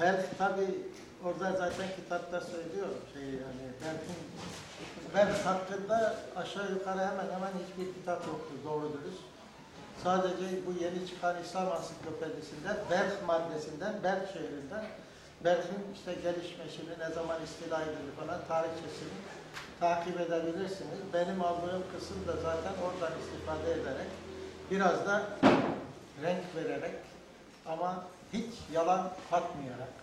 Berk tabi orada zaten kitapta söylüyor şey yani Berk'in Berk hakkında aşağı yukarı hemen hemen hiçbir kitap yoktur doğru dürüst. Sadece bu yeni çıkan İslam Ansiklopedisinden Berk maddesinden Berk şehrinden Berk'in işte gelişmesini, ne zaman istila edildi falan tarihçesini takip edebilirsiniz. Benim aldığım kısım da zaten oradan istifade ederek biraz da renk vererek ama hiç yalan katmayarak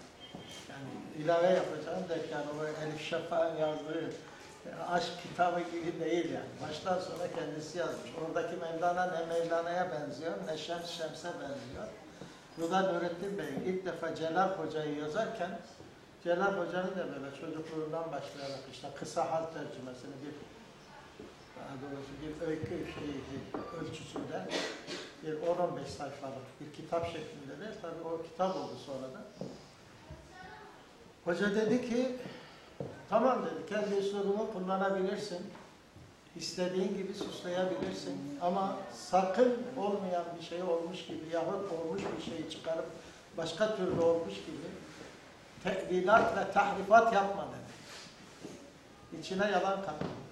yani ilave yapacağım derken o Elif Şafak'ın yazdığı aşk kitabı gibi değil yani. Baştan sona kendisi yazmış. Oradaki Mevlana ne Mevlana'ya benziyor ne Şems Şems'e benziyor. Bu da Nurettin Bey ilk defa Celal Hoca'yı yazarken Celal Hoca'nın da böyle çocukluğundan başlayarak işte kısa hal tercümesini bir daha doğrusu bir öykü şeyi, ölçüsünde bir 10-15 sayfalık bir kitap şeklinde de tabii o kitap oldu sonra da. Hoca dedi ki tamam dedi kendi üslubunu kullanabilirsin. İstediğin gibi süsleyebilirsin ama sakın olmayan bir şey olmuş gibi yahut olmuş bir şeyi çıkarıp başka türlü olmuş gibi tevilat ve tahrifat yapma dedi. İçine yalan katma.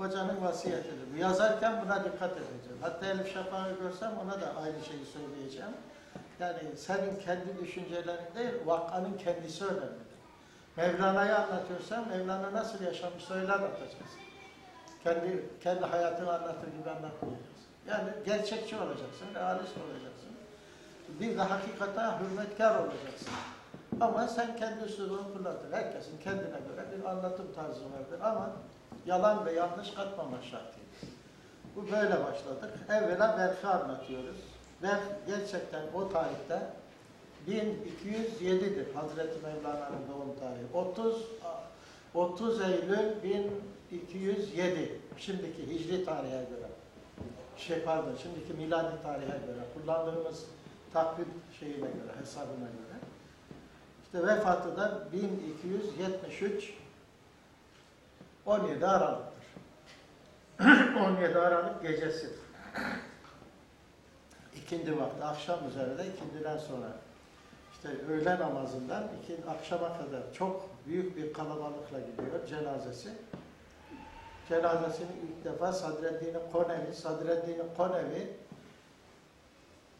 Hocanın vasiyetidir. Yazarken buna dikkat edeceğim. Hatta Elif Şafak'ı görsem ona da aynı şeyi söyleyeceğim. Yani senin kendi düşüncelerin değil, vakanın kendisi önemlidir. Mevlana'yı anlatıyorsan Mevlana nasıl yaşamış öyle anlatacaksın. Kendi, kendi hayatını anlatır gibi anlatmayacaksın. Yani gerçekçi olacaksın, realist olacaksın. Bir de hakikate hürmetkar olacaksın. Ama sen kendi üslubunu kullandın. Herkesin kendine göre bir anlatım tarzı vardır ama yalan ve yanlış katmamak şartıyla. Bu böyle başladık. Evvela Berk'i anlatıyoruz. Berk gerçekten o tarihte 1207'dir Hazreti Mevlana'nın doğum tarihi. 30 30 Eylül 1207 şimdiki hicri tarihe göre. Şey pardon, şimdiki miladi tarihe göre kullandığımız takvim şeyine göre, hesabına göre. İşte vefatı da 1273 17 Aralık'tır. 17 Aralık gecesi. İkindi vakti, akşam üzerinde ikindiden sonra işte öğle namazından iki, akşama kadar çok büyük bir kalabalıkla gidiyor cenazesi. Cenazesini ilk defa Sadreddin Konevi, Sadreddin Konevi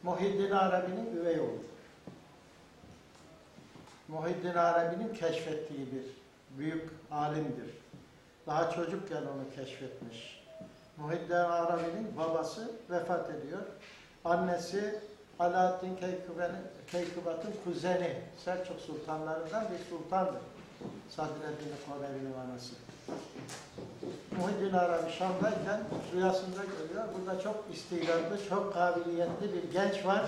Muhiddin Arabi'nin üvey oğlu. Muhiddin Arabi'nin keşfettiği bir büyük alimdir. Daha çocukken onu keşfetmiş. Muhiddin Arabi'nin babası vefat ediyor. Annesi Alaaddin Keykubat'ın kuzeni, Selçuk sultanlarından bir sultandır. Sadreddin Konevi'nin anası. Muhiddin Arabi Şam'dayken rüyasında görüyor. Burada çok istidatlı, çok kabiliyetli bir genç var.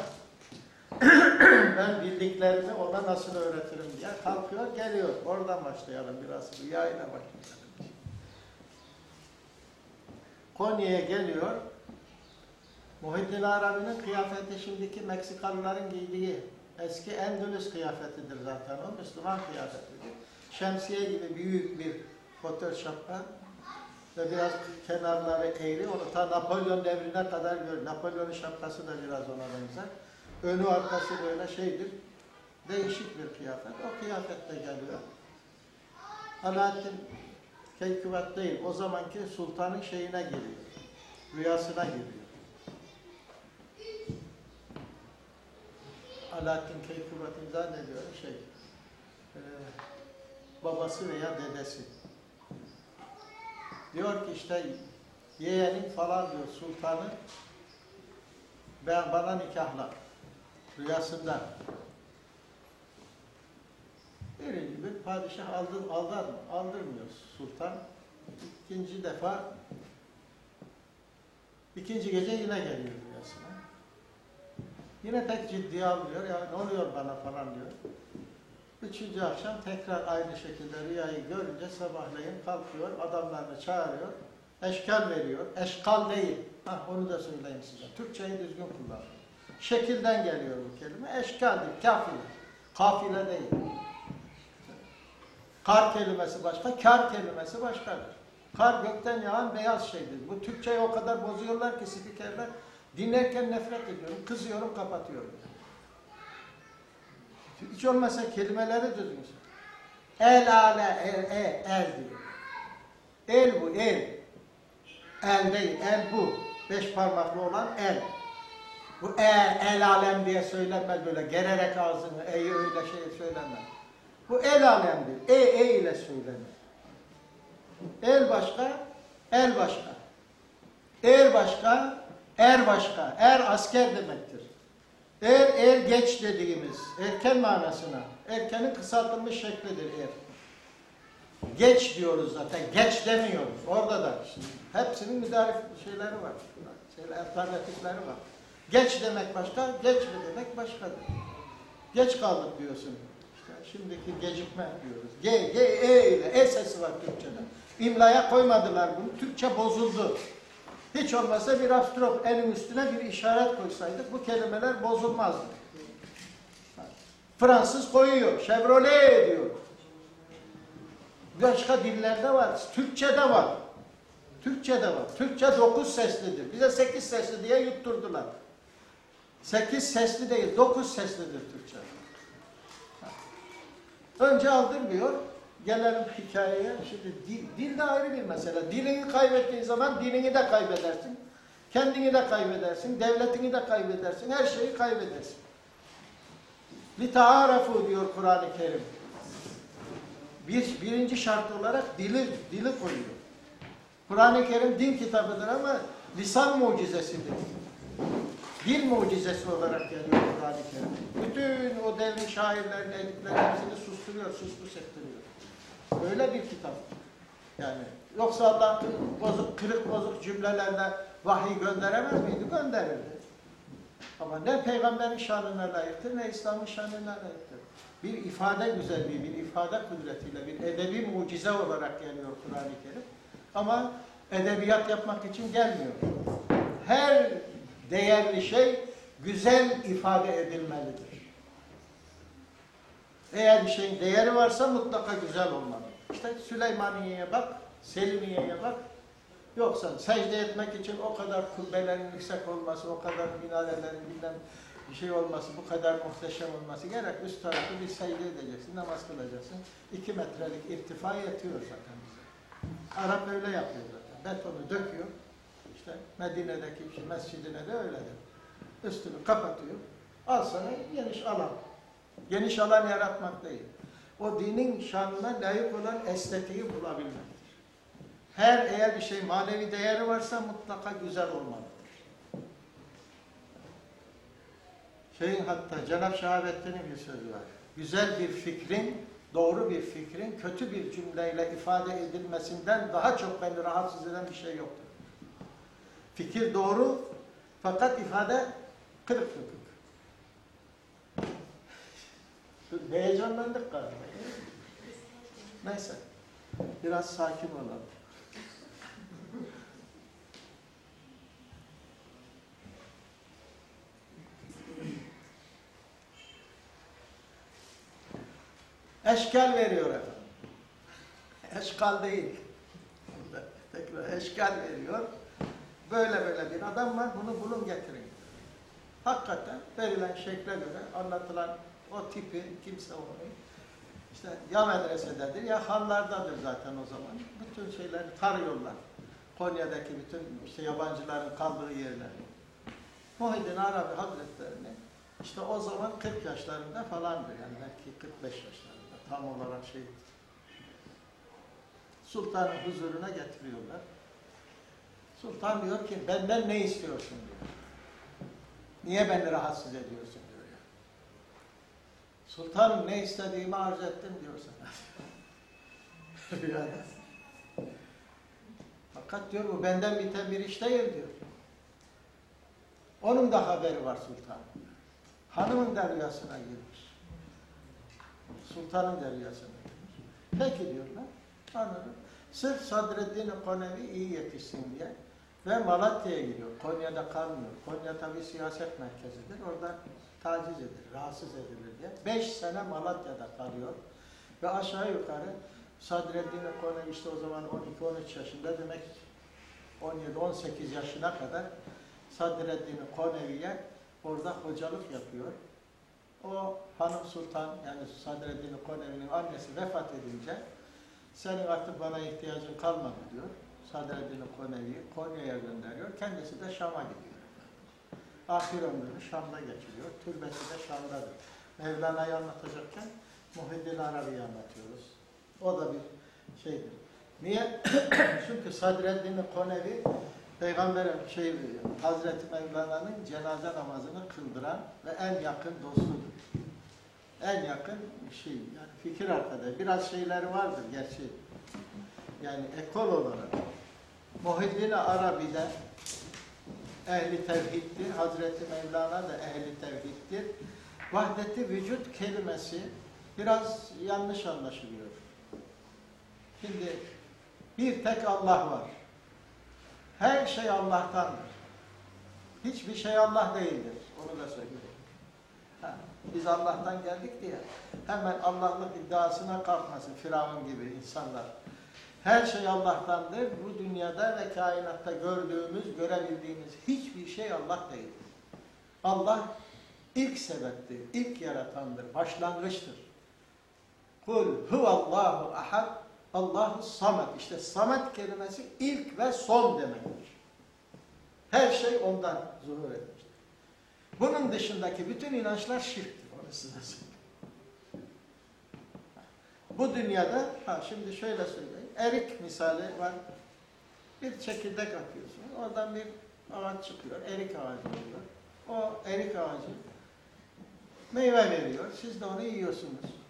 ben bildiklerimi ona nasıl öğretirim diye kalkıyor, geliyor. Oradan başlayalım biraz rüyayla başlayalım. Konya'ya geliyor. Muhiddin Arabi'nin kıyafeti şimdiki Meksikalıların giydiği eski Endülüs kıyafetidir zaten o. Müslüman kıyafetidir. Şemsiye gibi büyük bir şapka ve biraz kenarları eğri. Onu ta Napolyon devrine kadar gör. Napolyon'un şapkası da biraz ona benzer. Önü arkası böyle şeydir. Değişik bir kıyafet. O kıyafette geliyor. Alaaddin Keykubat değil. O zamanki sultanın şeyine giriyor. Rüyasına giriyor. Alaaddin Keykubat'ın zannediyorum şey e, babası veya dedesi. Diyor ki işte yeğenin falan diyor sultanı ben bana nikahla rüyasında. Birinci bir padişah aldır, aldar mı? Aldırmıyor sultan. İkinci defa ikinci gece yine geliyor rüyasına. Yine pek ciddiye almıyor. Ya ne oluyor bana falan diyor. Üçüncü akşam tekrar aynı şekilde rüyayı görünce sabahleyin kalkıyor, adamlarını çağırıyor, eşkal veriyor. Eşkal değil. Hah, onu da söyleyeyim size. Türkçeyi düzgün kullanın. Şekilden geliyor bu kelime. Eşkaldir, kafile. Kafile değil. Kar kelimesi başka, kar kelimesi başkadır. Kar gökten yağan beyaz şeydir. Bu Türkçeyi o kadar bozuyorlar ki spikerler. Dinlerken nefret ediyorum, kızıyorum, kapatıyorum. Hiç olmazsa kelimeleri düzgün. El ale el, e, el diyor. El bu el. El değil, el bu. Beş parmaklı olan el. Bu el, el alem diye söylenmez böyle gererek ağzını, e'yi öyle şey söylenmez. Bu el alemdir. E, e ile söylenir. El başka, el başka. Er başka, er başka. Er asker demektir. Er, er geç dediğimiz, erken manasına. Erkenin kısaltılmış şeklidir er. Geç diyoruz zaten, geç demiyoruz. Orada da hepsinin müdarif şeyleri var. Şeyler, alternatifleri var. Geç demek başka, geç mi demek başkadır. Geç kaldık diyorsun. Şimdiki gecikme diyoruz. G, G, E ile, E sesi var Türkçe'de. İmlaya koymadılar bunu. Türkçe bozuldu. Hiç olmazsa bir apostrof elin üstüne bir işaret koysaydık bu kelimeler bozulmazdı. Fransız koyuyor, Chevrolet diyor. Başka dillerde var, Türkçe'de var. Türkçe'de var. Türkçe dokuz seslidir. Bize sekiz sesli diye yutturdular. Sekiz sesli değil, dokuz seslidir Türkçe. Önce aldırmıyor. Gelelim hikayeye. Şimdi dil, dil de ayrı bir mesele. Dilini kaybettiğin zaman dilini de kaybedersin. Kendini de kaybedersin. Devletini de kaybedersin. Her şeyi kaybedersin. Lita'arafu diyor Kur'an-ı Kerim. Bir, birinci şart olarak dili, dili koyuyor. Kur'an-ı Kerim din kitabıdır ama lisan mucizesidir. Dil mucizesi olarak geliyor Kur'an-ı Kerim. Bütün o devrin şairlerin, ediplerin hepsini susturuyor, suslu sektiriyor. Öyle bir kitap. Yani yoksa Allah bozuk, kırık bozuk cümlelerle vahiy gönderemez miydi? Gönderirdi. Ama ne peygamberin şanına layıktır ne İslam'ın şanına layıktır. Bir ifade güzelliği, bir ifade kudretiyle, bir edebi mucize olarak geliyor Kur'an-ı Kerim. Ama edebiyat yapmak için gelmiyor. Her değerli şey güzel ifade edilmelidir. Eğer bir şeyin değeri varsa mutlaka güzel olmalı. İşte Süleymaniye'ye bak, Selimiye'ye bak. Yoksa secde etmek için o kadar kubbelerin yüksek olması, o kadar minarelerin bilmem bir şey olması, bu kadar muhteşem olması gerek. Üst tarafı bir secde edeceksin, namaz kılacaksın. İki metrelik irtifa yetiyor zaten bize. Arap öyle yapıyor zaten. Betonu döküyor. İşte Medine'deki işte mescidine de öyledir. Üstünü kapatıyor. Al sana geniş alan. Geniş alan yaratmak değil. O dinin şanına layık olan estetiği bulabilmektir. Her eğer bir şey manevi değeri varsa mutlaka güzel olmalıdır. Şeyin hatta Cenab-ı Şahabettin'in bir sözü var. Güzel bir fikrin, doğru bir fikrin kötü bir cümleyle ifade edilmesinden daha çok beni rahatsız eden bir şey yoktur. Fikir doğru fakat ifade kırık dökük. Heyecanlandık galiba. Neyse. Biraz sakin olalım. Eşkal veriyor efendim. Eşkal değil. Tekrar eşkal veriyor. Böyle böyle bir adam var, bunu bulun getirin. Hakikaten verilen şekle göre anlatılan o tipi kimse onu işte ya medresededir ya hanlardadır zaten o zaman. Bütün şeyleri tarıyorlar. Konya'daki bütün işte yabancıların kaldığı yerleri. Muhyiddin Arabi Hazretlerini işte o zaman 40 yaşlarında falandır yani belki 45 yaşlarında tam olarak şey. Sultanın huzuruna getiriyorlar. Sultan diyor ki benden ne istiyorsun diyor. Niye beni rahatsız ediyorsun diyor ya. Sultanım ne istediğimi arz ettim diyor sana. Fakat diyor bu benden biten bir iş değil diyor. Onun da haberi var sultanın. Hanımın deryasına girmiş. Sultanın deryasına girmiş. Peki diyorlar. Anladım. Sırf Sadreddin Konevi iyi yetişsin diye ve Malatya'ya gidiyor. Konya'da kalmıyor. Konya tabi siyaset merkezidir. Orada taciz edilir, rahatsız edilir diye. Beş sene Malatya'da kalıyor. Ve aşağı yukarı Sadreddin Konevi işte o zaman 12-13 yaşında demek 17-18 yaşına kadar Sadreddin Konevi'ye orada hocalık yapıyor. O Hanım Sultan yani Sadreddin Konevi'nin annesi vefat edince senin artık bana ihtiyacın kalmadı diyor. Sadreddin Konevi'yi Konya'ya gönderiyor. Kendisi de Şam'a gidiyor. Ahir ömrünü Şam'da geçiriyor. Türbesi de Şam'dadır. Mevlana'yı anlatacakken Muhiddin Arabi'yi anlatıyoruz. O da bir şeydir. Niye? Çünkü Sadreddin Konevi Peygamber şey Hazreti Mevlana'nın cenaze namazını kıldıran ve en yakın dostudur. En yakın şey yani fikir arkadaşı. Biraz şeyleri vardır gerçi. Yani ekol olarak. Muhiddin Arabi'de ehli tevhiddir. Hazreti Mevlana da ehli tevhiddir. Vahdeti vücut kelimesi biraz yanlış anlaşılıyor. Şimdi bir tek Allah var. Her şey Allah'tandır. Hiçbir şey Allah değildir. Onu da söyleyeyim. Ha, biz Allah'tan geldik diye hemen Allah'lık iddiasına kalkmasın Firavun gibi insanlar. Her şey Allah'tandır. Bu dünyada ve kainatta gördüğümüz, görebildiğimiz hiçbir şey Allah değildir. Allah ilk sebeptir, ilk yaratandır, başlangıçtır. Kul huvallahu ahad, Allahu samet. İşte samet kelimesi ilk ve son demektir. Her şey ondan zuhur etmiştir. Bunun dışındaki bütün inançlar şirktir. Onu size söyleyeyim. Bu dünyada, ha şimdi şöyle söyleyeyim. Erik misali var. Bir çekirdek atıyorsun. Oradan bir ağaç çıkıyor. Erik ağacı oluyor. O erik ağacı meyve veriyor. Siz de onu yiyorsunuz.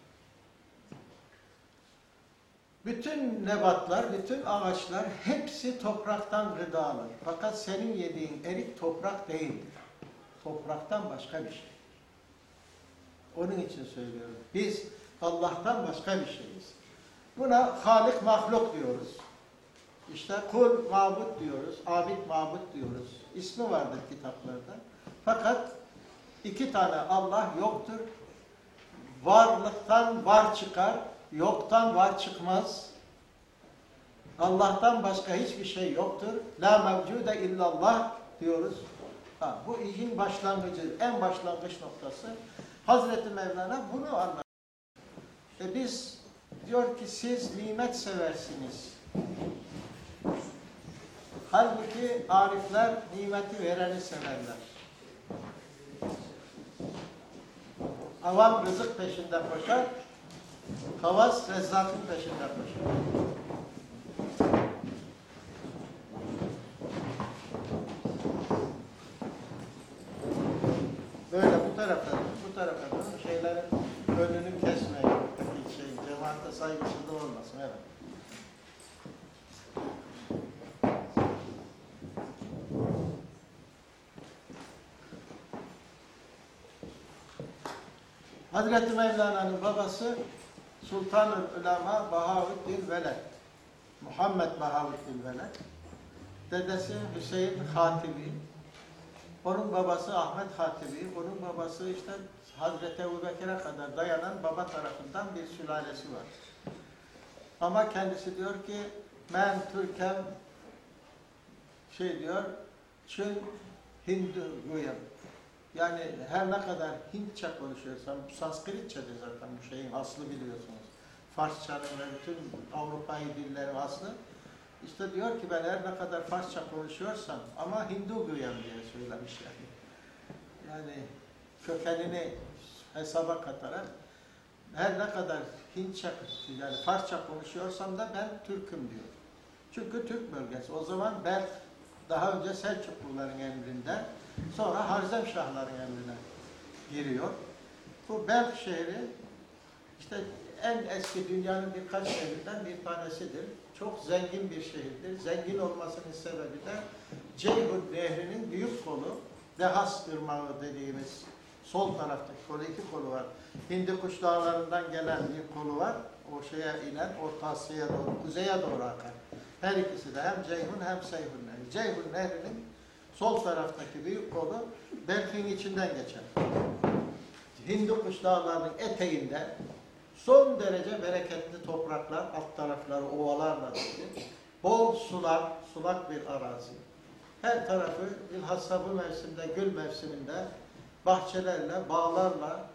Bütün nebatlar, bütün ağaçlar hepsi topraktan gıda alır. Fakat senin yediğin erik toprak değildir. Topraktan başka bir şey. Onun için söylüyorum. Biz Allah'tan başka bir şeyiz. Buna halik mahluk diyoruz. İşte kul mabut diyoruz, abid mabut diyoruz. İsmi vardır kitaplarda. Fakat iki tane Allah yoktur. Varlıktan var çıkar, yoktan var çıkmaz. Allah'tan başka hiçbir şey yoktur. La mevcude illallah diyoruz. Ha, bu işin başlangıcı, en başlangıç noktası. Hazreti Mevlana bunu anlatıyor. E biz diyor ki siz nimet seversiniz. Halbuki arifler nimeti vereni severler. Avam rızık peşinde koşar, havas rezzakın peşinde koşar. Böyle bu tarafa, bu tarafa dönün, şeylerin önünü kesmeyin. Buradaki şey, cemaate saygısızlık olmasın. Evet. Hazreti Mevlana'nın babası Sultanül Ulema Bahavuddin Veled. Muhammed Bahavuddin Veled. Dedesi Hüseyin Hatibi. Onun babası Ahmet Hatibi. Onun babası işte Hazreti Ebu Bekir'e kadar dayanan baba tarafından bir sülalesi var. Ama kendisi diyor ki ben Türkem şey diyor çün Hindu guyam. Yani her ne kadar Hintçe konuşuyorsam, Sanskritçedir zaten bu şeyin aslı biliyorsunuz. Farsçanın ve bütün Avrupa'yı dillerin aslı. İşte diyor ki ben her ne kadar Farsça konuşuyorsam ama Hindu güyem diye söylemiş yani. Yani kökenini hesaba katarak her ne kadar Hintçe yani Farsça konuşuyorsam da ben Türk'üm diyor. Çünkü Türk bölgesi. O zaman Belk daha önce Selçukluların emrinde sonra Harzemşahların emrine giriyor. Bu Belk şehri işte en eski dünyanın birkaç şehrinden bir tanesidir. Çok zengin bir şehirdir. Zengin olmasının sebebi de Ceyhun Nehri'nin büyük kolu, Dehas Irmağı dediğimiz sol taraftaki kolu, iki kolu var. Hindikuş dağlarından gelen bir kolu var. O şeye inen, Orta Asya'ya doğru, kuzeye doğru akar. Her ikisi de hem Ceyhun hem Seyhun. Ceyhun Nehri'nin sol taraftaki büyük kolu Belk'in içinden geçer. Hindikuş dağlarının eteğinde son derece bereketli topraklar, alt tarafları ovalarla dolu. Bol sular, sulak bir arazi. Her tarafı bilhassa bu mevsimde, gül mevsiminde bahçelerle, bağlarla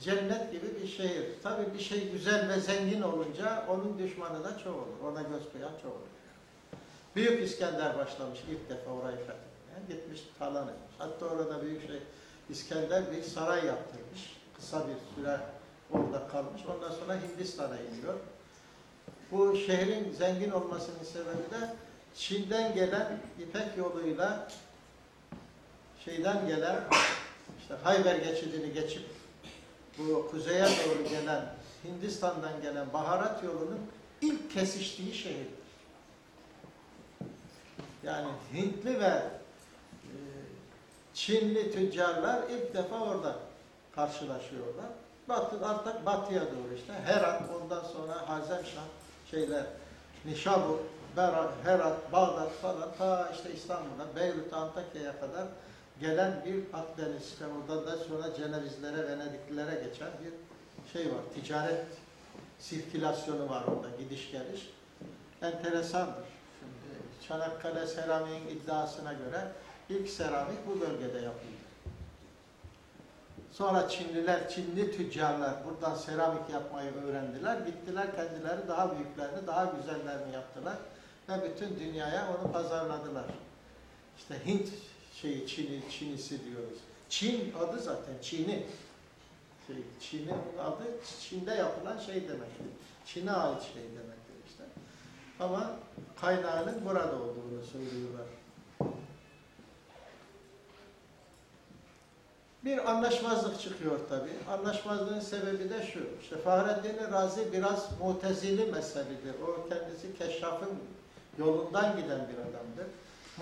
cennet gibi bir şehir. Tabii bir şey güzel ve zengin olunca onun düşmanı da çok olur. Ona göz koyan çok olur. Büyük İskender başlamış ilk defa orayı fethetmeye. Gitmiş talan etmiş. Hatta orada büyük şey İskender bir saray yaptırmış. Kısa bir süre orada kalmış. Ondan sonra Hindistan'a iniyor. Bu şehrin zengin olmasının sebebi de Çin'den gelen İpek yoluyla şeyden gelen işte Hayber geçidini geçip bu kuzeye doğru gelen Hindistan'dan gelen baharat yolunun ilk kesiştiği şehirdir. Yani Hintli ve e, Çinli tüccarlar ilk defa orada karşılaşıyorlar. Batı, artık batıya doğru işte Herat, ondan sonra Hazemşah, şeyler, Nişabur, Berat, Herat, Bağdat falan ta işte İstanbul'a, Beyrut, Antakya'ya kadar gelen bir Akdeniz, işte orada da sonra Cenevizlere, Venediklilere geçen bir şey var, ticaret sirkülasyonu var orada, gidiş geliş. Enteresandır. Çanakkale seramiğin iddiasına göre ilk seramik bu bölgede yapıldı. Sonra Çinliler, Çinli tüccarlar buradan seramik yapmayı öğrendiler. Gittiler kendileri daha büyüklerini, daha güzellerini yaptılar. Ve bütün dünyaya onu pazarladılar. İşte Hint şeyi, Çin'i, Çinisi diyoruz. Çin adı zaten Çin'i. Şey, Çin'in adı Çin'de yapılan şey demektir. Çin'e ait şey işte. Ama kaynağının burada olduğunu söylüyorlar. Bir anlaşmazlık çıkıyor tabi. Anlaşmazlığın sebebi de şu. İşte Fahreddin Razi biraz mutezili mezhebidir. O kendisi keşrafın yolundan giden bir adamdır.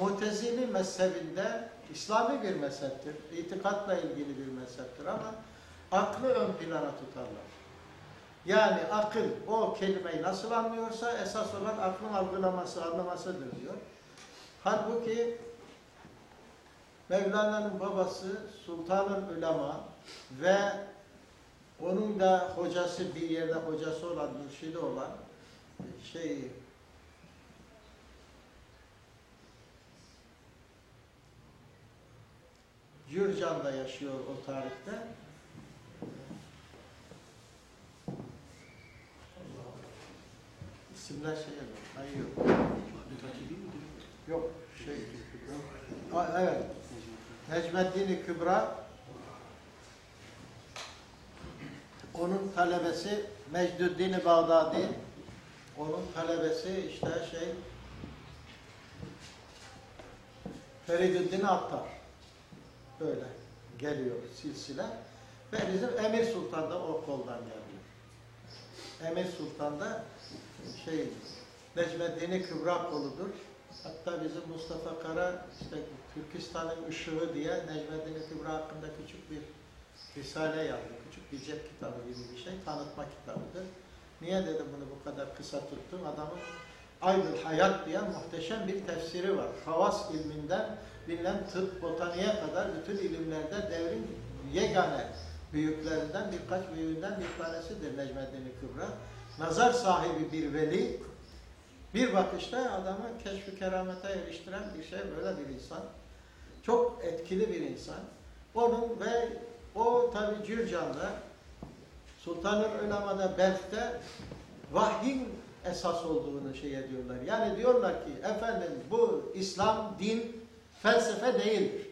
Mutezili mezhebinde İslami bir mezheptir. İtikatla ilgili bir mezheptir ama aklı ön plana tutarlar. Yani akıl o kelimeyi nasıl anlıyorsa esas olan aklın algılaması, anlamasıdır diyor. Halbuki Mevlana'nın babası Sultanın Ulema ve onun da hocası bir yerde hocası olan, mürşidi olan şey Gürcan'da yaşıyor o tarihte. İsimler şey yok. Hayır yok. Yok. Şey. Ha, evet. Necmeddin Kübra onun talebesi Mecdüddin Bağdadi onun talebesi işte şey Feridüddin Attar böyle geliyor silsile ve bizim Emir Sultan da o koldan geliyor. Emir Sultan da şey Necmeddin Kübra koludur. Hatta bizim Mustafa Kara işte Türkistan'ın ışığı diye Necmeddin Kübra hakkında küçük bir risale yazdı. Küçük bir cep kitabı gibi bir şey. Tanıtma kitabıdır. Niye dedim bunu bu kadar kısa tuttum? Adamın Aydın Hayat diye muhteşem bir tefsiri var. Havas ilminden bilinen tıp, botaniğe kadar bütün ilimlerde devrin yegane büyüklerinden birkaç büyüğünden bir tanesidir Necmeddin Kübra. Nazar sahibi bir veli, bir bakışta adamı keşfi keramete eriştiren bir şey böyle bir insan. Çok etkili bir insan. Onun ve o tabi Cürcan'da Sultanın Ulema'da Belk'te vahyin esas olduğunu şey ediyorlar. Yani diyorlar ki efendim bu İslam din felsefe değildir.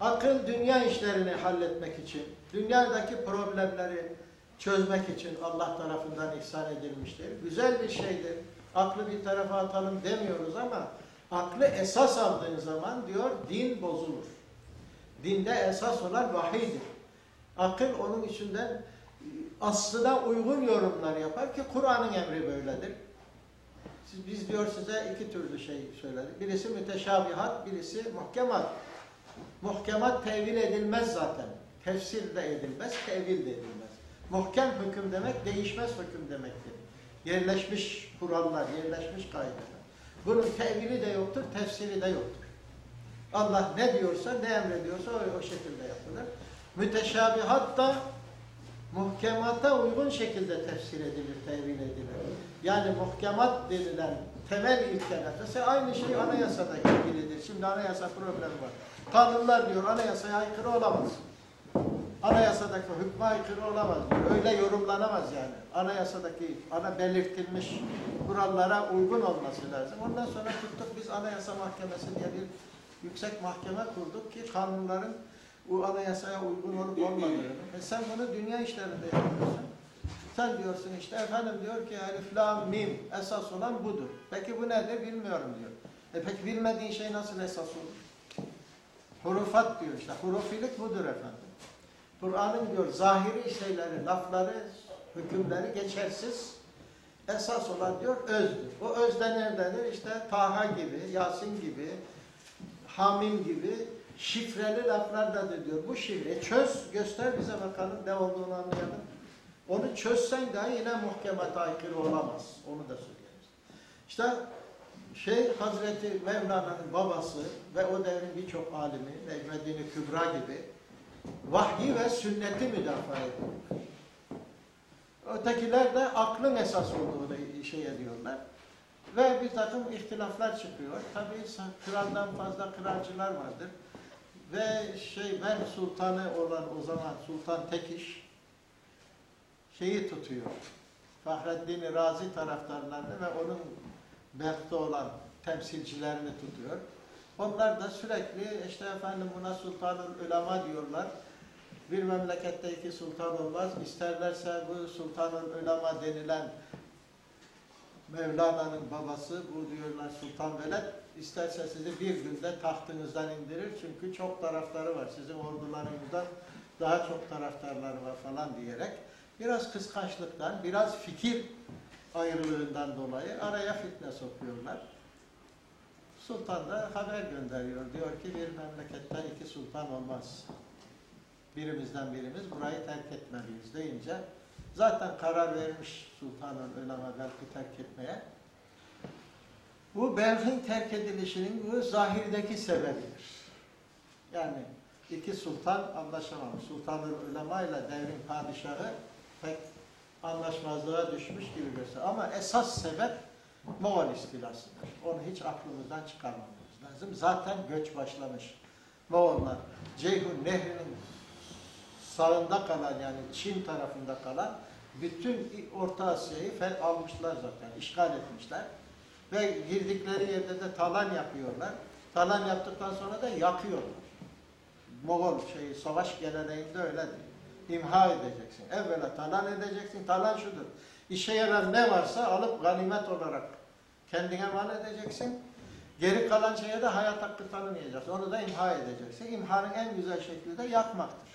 Akıl dünya işlerini halletmek için, dünyadaki problemleri çözmek için Allah tarafından ihsan edilmiştir. Güzel bir şeydir. Aklı bir tarafa atalım demiyoruz ama aklı esas aldığın zaman diyor din bozulur. Dinde esas olan vahiydir. Akıl onun içinden aslına uygun yorumlar yapar ki Kur'an'ın emri böyledir. Siz, biz diyor size iki türlü şey söyledik. Birisi müteşabihat, birisi muhkemat. Muhkemat tevil edilmez zaten. Tefsir de edilmez, tevil de edilmez. Muhkem hüküm demek değişmez hüküm demektir. Yerleşmiş kurallar, yerleşmiş kaideler. Bunun tevili de yoktur, tefsiri de yoktur. Allah ne diyorsa, ne emrediyorsa o, o şekilde yapılır. Müteşabihat da muhkemata uygun şekilde tefsir edilir, tevil edilir. Yani muhkemat denilen temel ilkeler. Mesela aynı şey anayasada ilgilidir. Şimdi anayasa problemi var. Kanunlar diyor anayasaya aykırı olamaz. Anayasadaki hükme aykırı olamaz. Öyle yorumlanamaz yani. Anayasadaki ana belirtilmiş kurallara uygun olması lazım. Ondan sonra tuttuk biz Anayasa Mahkemesi diye bir yüksek mahkeme kurduk ki kanunların bu anayasaya uygun olup olmadığını. E sen bunu dünya işlerinde yapıyorsun. Sen diyorsun işte efendim diyor ki elif lam mim esas olan budur. Peki bu nedir bilmiyorum diyor. E peki bilmediğin şey nasıl esas olur? Hurufat diyor işte. Hurufilik budur efendim. Kur'an'ın diyor zahiri şeyleri, lafları, hükümleri geçersiz. Esas olan diyor özdür. O özde nerededir? İşte Taha gibi, Yasin gibi, Hamim gibi şifreli laflardadır diyor. Bu şifre çöz, göster bize bakalım ne olduğunu anlayalım. Onu çözsen dahi yine muhkemata aykırı olamaz. Onu da söyleriz. İşte şey Hazreti Mevlana'nın babası ve o devrin birçok alimi, Necmeddin Kübra gibi vahyi ve sünneti müdafaa ediyor. Ötekiler de aklın esas olduğunu şey ediyorlar. Ve bir takım ihtilaflar çıkıyor. Tabii kraldan fazla kralcılar vardır. Ve şey ben sultanı olan o zaman Sultan Tekiş şeyi tutuyor. Fahreddin Razi taraftarlarını ve onun berhte olan temsilcilerini tutuyor. Onlar da sürekli işte efendim buna sultanın ulema diyorlar. Bir memlekette iki sultan olmaz. İsterlerse bu sultanın ulema denilen Mevlana'nın babası bu diyorlar Sultan Veled isterse sizi bir günde tahtınızdan indirir çünkü çok taraftarı var. Sizin ordularınızdan daha çok taraftarları var falan diyerek biraz kıskançlıktan, biraz fikir ayrılığından dolayı araya fitne sokuyorlar. Sultan da haber gönderiyor. Diyor ki bir memleketten iki sultan olmaz. Birimizden birimiz burayı terk etmeliyiz deyince zaten karar vermiş sultanın ölema belki terk etmeye. Bu Belh'in terk edilişinin bu zahirdeki sebebidir. Yani iki sultan anlaşamamış. Sultanın ulema ile devrin padişahı pek anlaşmazlığa düşmüş gibi gösteriyor. Ama esas sebep Moğol istilasıdır. Onu hiç aklımızdan çıkarmamamız lazım. Zaten göç başlamış. Moğollar Ceyhun Nehri'nin sağında kalan yani Çin tarafında kalan bütün Orta Asya'yı almışlar zaten, işgal etmişler. Ve girdikleri yerde de talan yapıyorlar. Talan yaptıktan sonra da yakıyorlar. Moğol şeyi, savaş geleneğinde öyledir. İmha edeceksin. Evvela talan edeceksin. Talan şudur. İşe yarar ne varsa alıp ganimet olarak kendine mal edeceksin. Geri kalan şeye de hayat hakkı tanımayacaksın. Onu da imha edeceksin. İmhanın en güzel şekli de yakmaktır.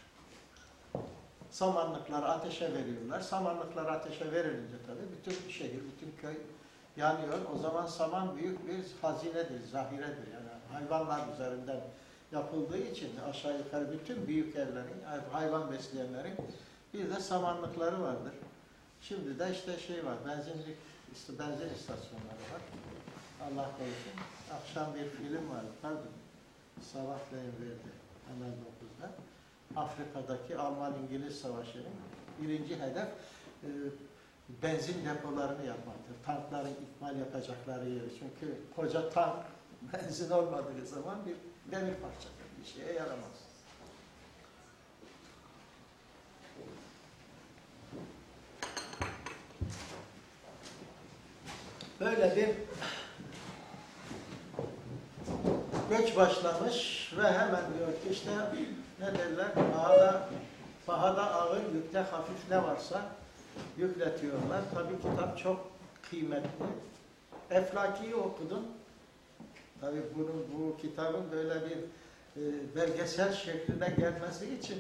Samanlıkları ateşe veriyorlar. Samanlıkları ateşe verilince tabii bütün şehir, bütün köy yanıyor. O zaman saman büyük bir hazinedir, zahiredir. Yani hayvanlar üzerinden yapıldığı için aşağı yukarı bütün büyük evlerin, hayvan besleyenlerin bir de samanlıkları vardır. Şimdi de işte şey var, benzinlik, işte benzin istasyonları var. Allah korusun. Akşam bir film var, pardon. Sabahleyin verdi, hemen 9'da. Afrika'daki Alman-İngiliz Savaşı'nın birinci hedef e, benzin depolarını yapmaktır. Tankların ikmal yapacakları yeri. Çünkü koca tank benzin olmadığı zaman bir demir parçadır. Bir şeye yaramaz. Böyle bir göç başlamış ve hemen diyor ki işte ne derler pahada, pahada ağır yükte hafif ne varsa yükletiyorlar. Tabi kitap çok kıymetli. Eflaki'yi okudum. Tabi bunun, bu kitabın böyle bir e, belgesel şekline gelmesi için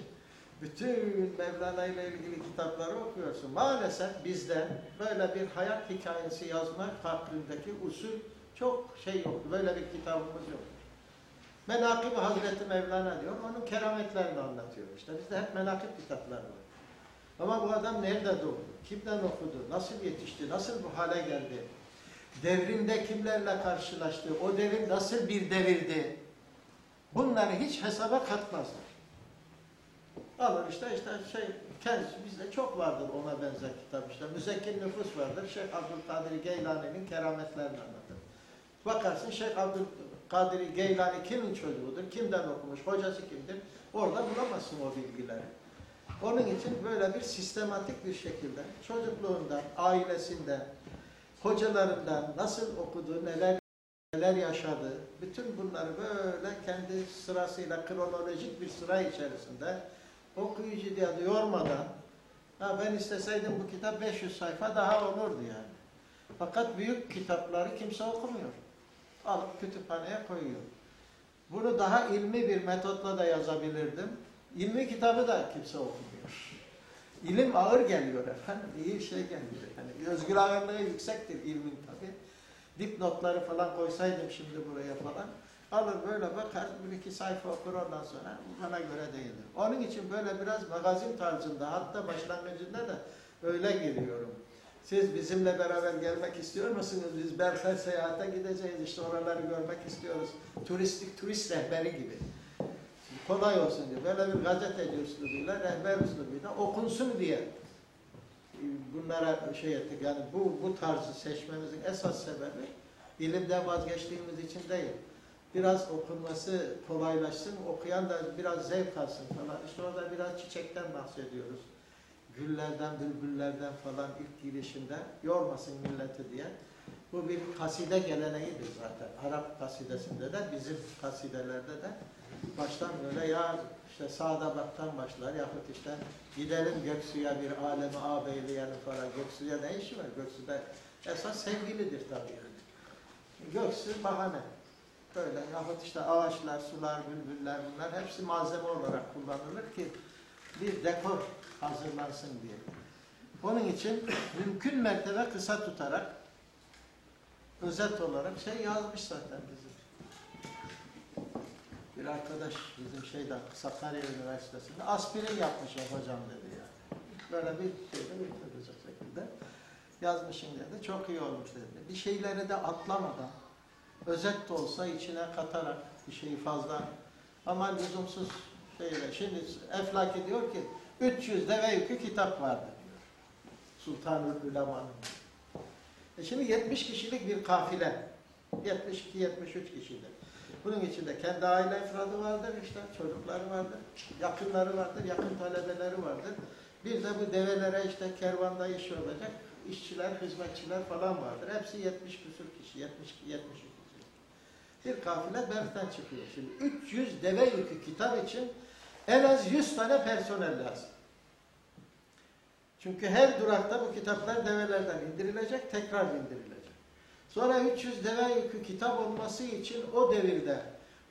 bütün Mevlana ile ilgili kitapları okuyorsun. Maalesef bizde böyle bir hayat hikayesi yazma taklidindeki usul çok şey yoktu. Böyle bir kitabımız yok. Menakıb Hazreti Mevlana diyor. Onun kerametlerini anlatıyor. İşte bizde hep menakıb kitaplar var. Ama bu adam nerede doğdu? Kimden okudu? Nasıl yetişti? Nasıl bu hale geldi? Devrinde kimlerle karşılaştı? O devir nasıl bir devirdi? Bunları hiç hesaba katmazlar. Alır işte işte şey kendisi bizde çok vardır ona benzer kitap işte. Müzekkin nüfus vardır. Şeyh Abdülkadir Geylani'nin kerametlerini anlatır. Bakarsın Şeyh Abdülkadir Geylani kimin çocuğudur? Kimden okumuş? Hocası kimdir? Orada bulamazsın o bilgileri. Onun için böyle bir sistematik bir şekilde çocukluğundan, ailesinden, hocalarından nasıl okudu, neler neler yaşadı, bütün bunları böyle kendi sırasıyla kronolojik bir sıra içerisinde okuyucu diye yormadan ha ben isteseydim bu kitap 500 sayfa daha olurdu yani. Fakat büyük kitapları kimse okumuyor. Alıp kütüphaneye koyuyor. Bunu daha ilmi bir metotla da yazabilirdim. İlmi kitabı da kimse okumuyor. İlim ağır geliyor efendim, iyi şey geliyor. Yani özgür ağırlığı yüksektir ilmin tabi. Dipnotları falan koysaydım şimdi buraya falan. Alır böyle bakar, bir iki sayfa okur ondan sonra bana göre değildir. Onun için böyle biraz magazin tarzında, hatta başlangıcında da öyle geliyorum. Siz bizimle beraber gelmek istiyor musunuz? Biz Berkay seyahate gideceğiz, işte oraları görmek istiyoruz. Turistik, turist rehberi gibi. Kolay olsun diye. Böyle bir gazeteci üslubuyla, rehber üslubuyla okunsun diye bunlara şey ettik. Yani bu, bu tarzı seçmemizin esas sebebi ilimden vazgeçtiğimiz için değil. Biraz okunması kolaylaşsın, okuyan da biraz zevk alsın falan. İşte orada biraz çiçekten bahsediyoruz. Güllerden, bülbüllerden falan ilk girişinde yormasın milleti diye. Bu bir kaside geleneğidir zaten. Arap kasidesinde de bizim kasidelerde de baştan böyle ya işte sağda baktan başlar yahut işte gidelim Göksu'ya bir alemi ağabeyleyelim falan. Göksu'ya ne işi var? Göksu'da esas sevgilidir tabii. Göksu bahane. Böyle yahut işte ağaçlar, sular, bülbüller bunlar hepsi malzeme olarak kullanılır ki bir dekor hazırlansın diye. Onun için mümkün mertebe kısa tutarak özet olarak şey yazmış zaten bizim. Bir arkadaş bizim şeyden Sakarya Üniversitesi'nde aspirin yapmışım hocam dedi yani. Böyle bir şeyde bitirecek şekilde yazmışım dedi. Çok iyi olmuş dedi. Bir şeyleri de atlamadan özet de olsa içine katarak bir şeyi fazla ama lüzumsuz şeyle. Şimdi Eflaki diyor ki 300 deve yükü kitap vardı diyor. Sultanül Ulema'nın. E şimdi 70 kişilik bir kafile. 72-73 kişilik. Bunun içinde kendi aile efradı vardır, işte çocukları vardır, yakınları vardır, yakın talebeleri vardır. Bir de bu develere işte kervanda iş olacak, işçiler, hizmetçiler falan vardır. Hepsi 70 küsur kişi, 70 73 kişi. Bir kafile Berk'ten çıkıyor. Şimdi 300 deve yükü kitap için en az 100 tane personel lazım. Çünkü her durakta bu kitaplar develerden indirilecek, tekrar indirilecek. Sonra 300 deve yükü kitap olması için o devirde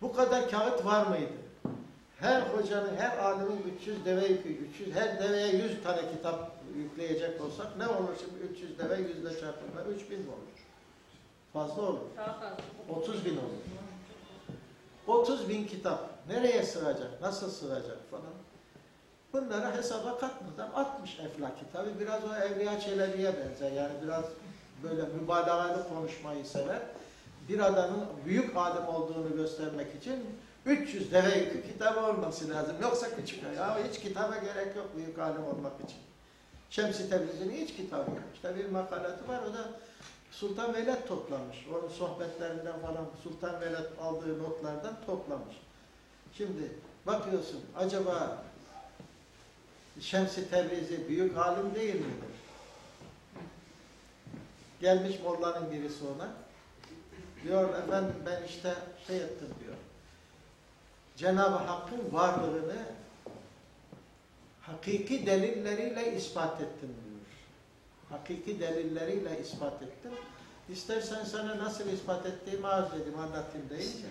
bu kadar kağıt var mıydı? Her hocanın, her alimin 300 deve yükü, 300, her deveye 100 tane kitap yükleyecek olsak ne olur şimdi 300 deve 100 ile çarpımlar 3000 mi olur? Fazla olur. Daha fazla. 30 bin olur. 30 bin kitap nereye sığacak, nasıl sığacak falan. Bunları hesaba katmadan 60 eflaki. Tabi biraz o Evliya Çelebi'ye benzer. Yani biraz böyle mübalağalı konuşmayı sever. Bir adamın büyük alim olduğunu göstermek için 300 deve yükü kitabı olması lazım. Yoksa küçük. Ya hiç kitaba gerek yok büyük alim olmak için. Şems-i Tebrizi'nin hiç kitabı yok. İşte bir makalatı var. O da Sultan Veled toplamış. Onun sohbetlerinden falan Sultan Veled aldığı notlardan toplamış. Şimdi bakıyorsun acaba Şems-i Tebrizi büyük alim değil midir? Gelmiş mollanın birisi ona. Diyor efendim ben işte şey ettim diyor. Cenab-ı Hakk'ın varlığını hakiki delilleriyle ispat ettim. Hakiki delilleriyle ispat ettim. İstersen sana nasıl ispat ettiğimi arz edeyim, anlatayım deyince.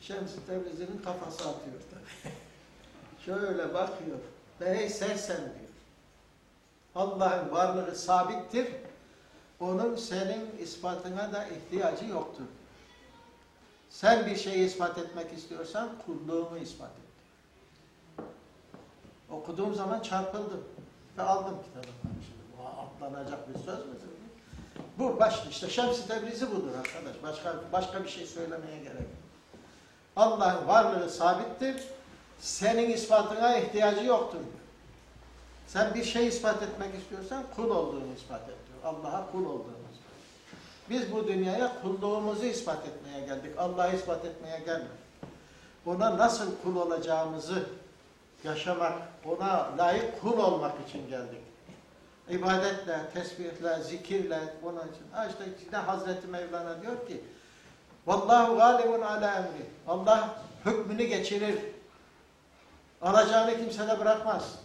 Şems-i Tebrizi'nin kafası atıyor tabii. Şöyle bakıyor. Ben ey sersem diyor. Allah'ın varlığı sabittir. Onun senin ispatına da ihtiyacı yoktur. Sen bir şeyi ispat etmek istiyorsan kulluğumu ispat et. Okuduğum zaman çarpıldım ve aldım kitabı. Atlanacak bir söz müdür? Bu baş işte Şems-i Tebrizi budur arkadaş. Başka başka bir şey söylemeye gerek yok. Allah'ın varlığı sabittir. Senin ispatına ihtiyacı yoktur. Sen bir şey ispat etmek istiyorsan kul olduğunu ispat et diyor. Allah'a kul olduğunu ispat et. Biz bu dünyaya kulluğumuzu ispat etmeye geldik. Allah'ı ispat etmeye gelmedik. Ona nasıl kul olacağımızı yaşamak, ona layık kul olmak için geldik. İbadetle, tesbihle, zikirle, onun için. Ha işte yine Hazreti Mevlana diyor ki, Vallahu galibun ala emri. Allah hükmünü geçirir. Alacağını kimse de bırakmaz.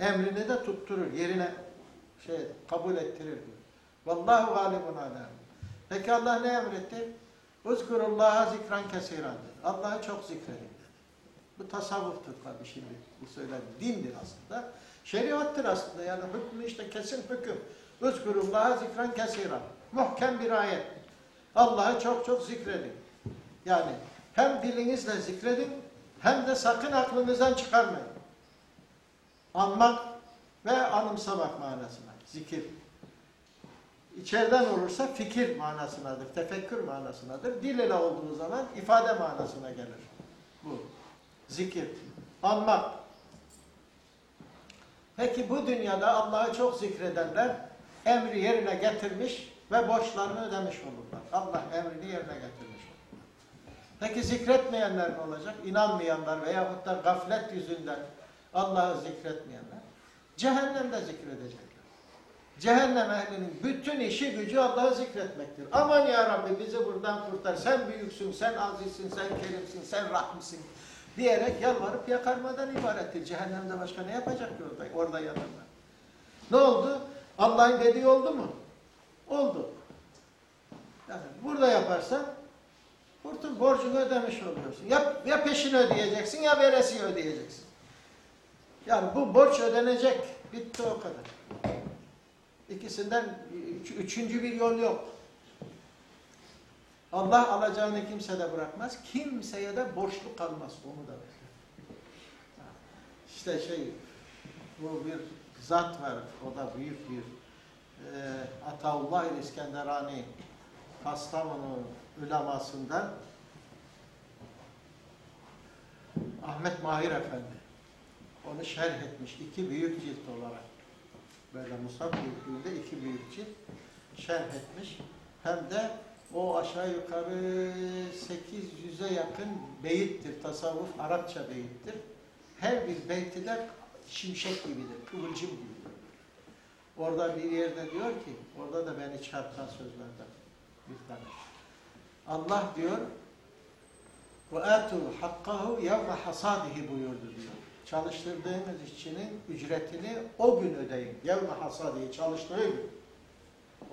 Emrini de tutturur. Yerine şey kabul ettirir diyor. Vallahu galibun ala emri. Peki Allah ne emretti? Uzkurullaha zikran kesiran. Allah'ı çok zikredin. Bu tasavvuftur tabii şimdi. Bu söylem dindir aslında. Şeriattır aslında. Yani hükmü işte kesin hüküm. Uzkurullaha zikran kesiran. Muhkem bir ayet. Allah'ı çok çok zikredin. Yani hem dilinizle zikredin hem de sakın aklınızdan çıkarmayın. Anmak ve anımsamak manasına. Zikir. İçeriden olursa fikir manasınadır, tefekkür manasınadır. Dil ile olduğu zaman ifade manasına gelir. Bu. Zikir. Anmak. Peki bu dünyada Allah'ı çok zikredenler emri yerine getirmiş ve borçlarını ödemiş olurlar. Allah emrini yerine getirmiş. Peki zikretmeyenler ne olacak? İnanmayanlar veyahut da gaflet yüzünden Allah'ı zikretmeyenler cehennemde zikredecekler. Cehennem ehlinin bütün işi gücü Allah'ı zikretmektir. Aman ya Rabbi bizi buradan kurtar. Sen büyüksün, sen azizsin, sen kerimsin, sen rahmisin diyerek yalvarıp yakarmadan ibarettir. Cehennemde başka ne yapacak ki orada, orada yanında? Ne oldu? Allah'ın dediği oldu mu? Oldu. Yani burada yaparsan kurtul borcunu ödemiş oluyorsun. Ya, ya peşini ödeyeceksin ya veresiye ödeyeceksin. Yani bu borç ödenecek. Bitti o kadar. İkisinden üç- üçüncü bir yol yok. Allah alacağını kimse de bırakmaz. Kimseye de borçlu kalmaz. Onu da bekler. İşte şey bu bir zat var. O da büyük bir e, Ataullah İskenderani Kastamonu ulemasından Ahmet Mahir Efendi onu şerh etmiş iki büyük cilt olarak. Böyle Musab büyüklüğünde iki büyük cilt şerh etmiş. Hem de o aşağı yukarı 800'e yakın beyittir. Tasavvuf Arapça beyittir. Her bir beyti de şimşek gibidir, kıvılcım gibidir. Orada bir yerde diyor ki, orada da beni çarpan sözlerden bir tane. Allah diyor, وَاَتُوا حَقَّهُ يَوْمَ حَصَادِهِ buyurdu diyor. Çalıştırdığınız işçinin ücretini o gün ödeyin. يَوْمَ حَصَادِهِ çalıştığı gün.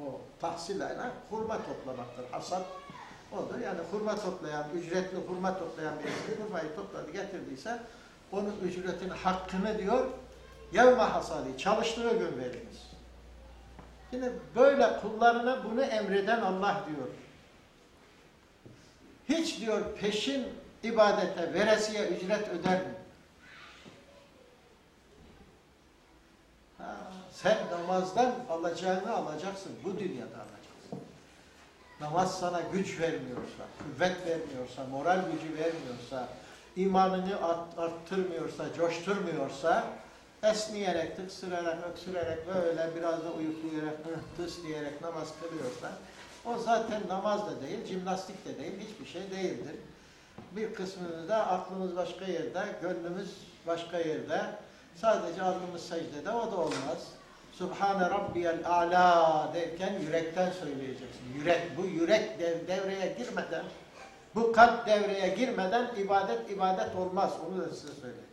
O tahsil aynen hurma toplamaktır. Hasat odur. Yani hurma toplayan, ücretli hurma toplayan birisi hurmayı topladı getirdiyse onun ücretin hakkını diyor yevme hasadi çalıştığı gün veriniz. Yine böyle kullarına bunu emreden Allah diyor. Hiç diyor peşin ibadete, veresiye ücret öder mi? Ha, sen namazdan alacağını alacaksın. Bu dünyada alacaksın. Namaz sana güç vermiyorsa, kuvvet vermiyorsa, moral gücü vermiyorsa, imanını art- arttırmıyorsa, coşturmuyorsa, esniyerek, tıksırarak, öksürerek, böyle biraz da uyuklayarak, tıs diyerek namaz kılıyorsa, o zaten namaz da değil, jimnastik de değil, hiçbir şey değildir. Bir kısmını da aklımız başka yerde, gönlümüz başka yerde, sadece alnımız secdede, o da olmaz. Subhane Rabbiyel Ala derken yürekten söyleyeceksin. Yürek, bu yürek dev- devreye girmeden, bu kalp devreye girmeden ibadet ibadet olmaz. Onu da size söyleyeyim.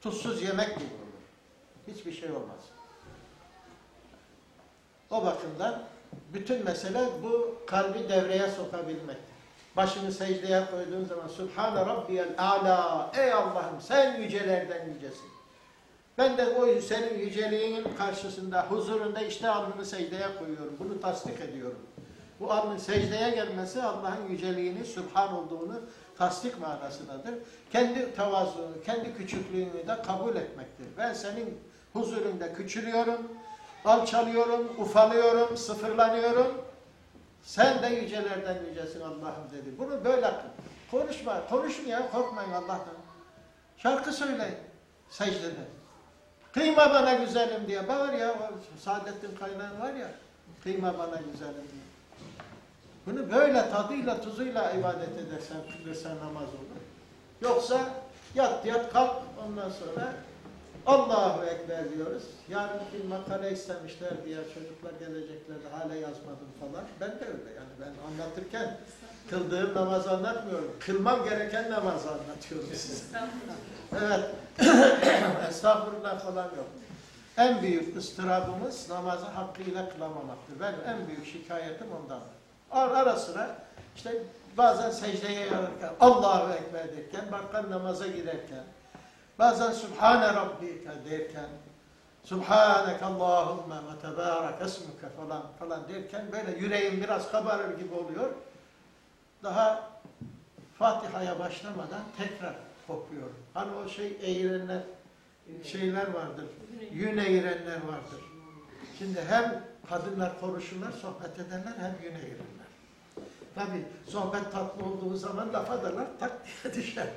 Tuzsuz yemek gibi olur. Hiçbir şey olmaz. O bakımdan bütün mesele bu kalbi devreye sokabilmektir. Başını secdeye koyduğun zaman Subhane Rabbiyel Ala Ey Allah'ım sen yücelerden yücesin. Ben de o senin yüceliğinin karşısında, huzurunda işte alnını secdeye koyuyorum. Bunu tasdik ediyorum. Bu alnın secdeye gelmesi Allah'ın yüceliğini, sübhan olduğunu tasdik manasındadır. Kendi tevazuunu, kendi küçüklüğünü de kabul etmektir. Ben senin huzurunda küçülüyorum, alçalıyorum, ufalıyorum, sıfırlanıyorum. Sen de yücelerden yücesin Allah'ım dedi. Bunu böyle konuşma, konuşun ya, korkmayın Allah'tan. Şarkı söyleyin secdede. Kıyma bana güzelim diye bağır ya. Saadettin Kaynağı var ya. Kıyma bana güzelim diye. Bunu böyle tadıyla tuzuyla ibadet edersen, kılırsan namaz olur. Yoksa Yat yat kalk ondan sonra Allahu Ekber diyoruz. Yarın bir makale istemişler diye çocuklar gelecekler de hala yazmadım falan. Ben de öyle yani ben anlatırken kıldığım namazı anlatmıyorum. Kılmam gereken namazı anlatıyorum size. Evet. Estağfurullah falan yok. En büyük ıstırabımız namazı hakkıyla kılamamaktır. Ben en büyük şikayetim ondan. Ara, ara sıra işte bazen secdeye yararken, Allahu Ekber derken, bakan namaza girerken, bazen Subhane Rabbike derken, Subhaneke Allahümme ve tebarek esmuke falan falan derken böyle yüreğim biraz kabarır gibi oluyor. Daha Fatiha'ya başlamadan tekrar kopuyorum. Hani o şey eğilenler, şeyler vardır. Yün eğirenler vardır. Şimdi hem kadınlar konuşurlar, sohbet ederler hem yün eğirirler. Tabi sohbet tatlı olduğu zaman laf ederler, tak diye düşer.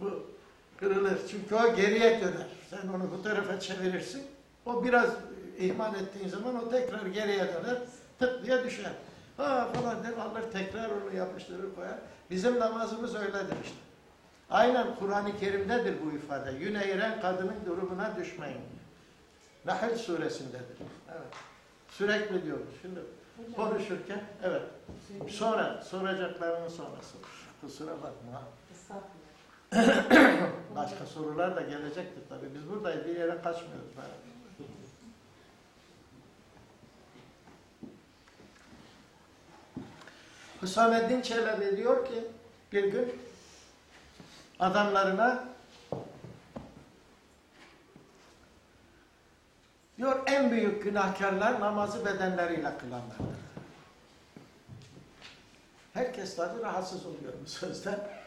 Bu kırılır. Çünkü o geriye döner. Sen onu bu tarafa çevirirsin. O biraz ihmal ettiğin zaman o tekrar geriye döner, tık diye düşer. Ha falan der, alır tekrar onu yapıştırır koyar. Bizim namazımız öyledir işte. Aynen Kur'an-ı Kerim'dedir bu ifade. Yün eğiren kadının durumuna düşmeyin. Nahl suresindedir. Evet. Sürekli diyoruz. Şimdi konuşurken, evet. Sonra, soracaklarının sonrası. Kusura bakma. Başka sorular da gelecektir tabii. Biz buradayız, bir yere kaçmıyoruz. Hüsamettin Çelebi diyor ki, bir gün adamlarına diyor en büyük günahkarlar namazı bedenleriyle kılanlardır. Herkes tabi rahatsız oluyor bu sözden.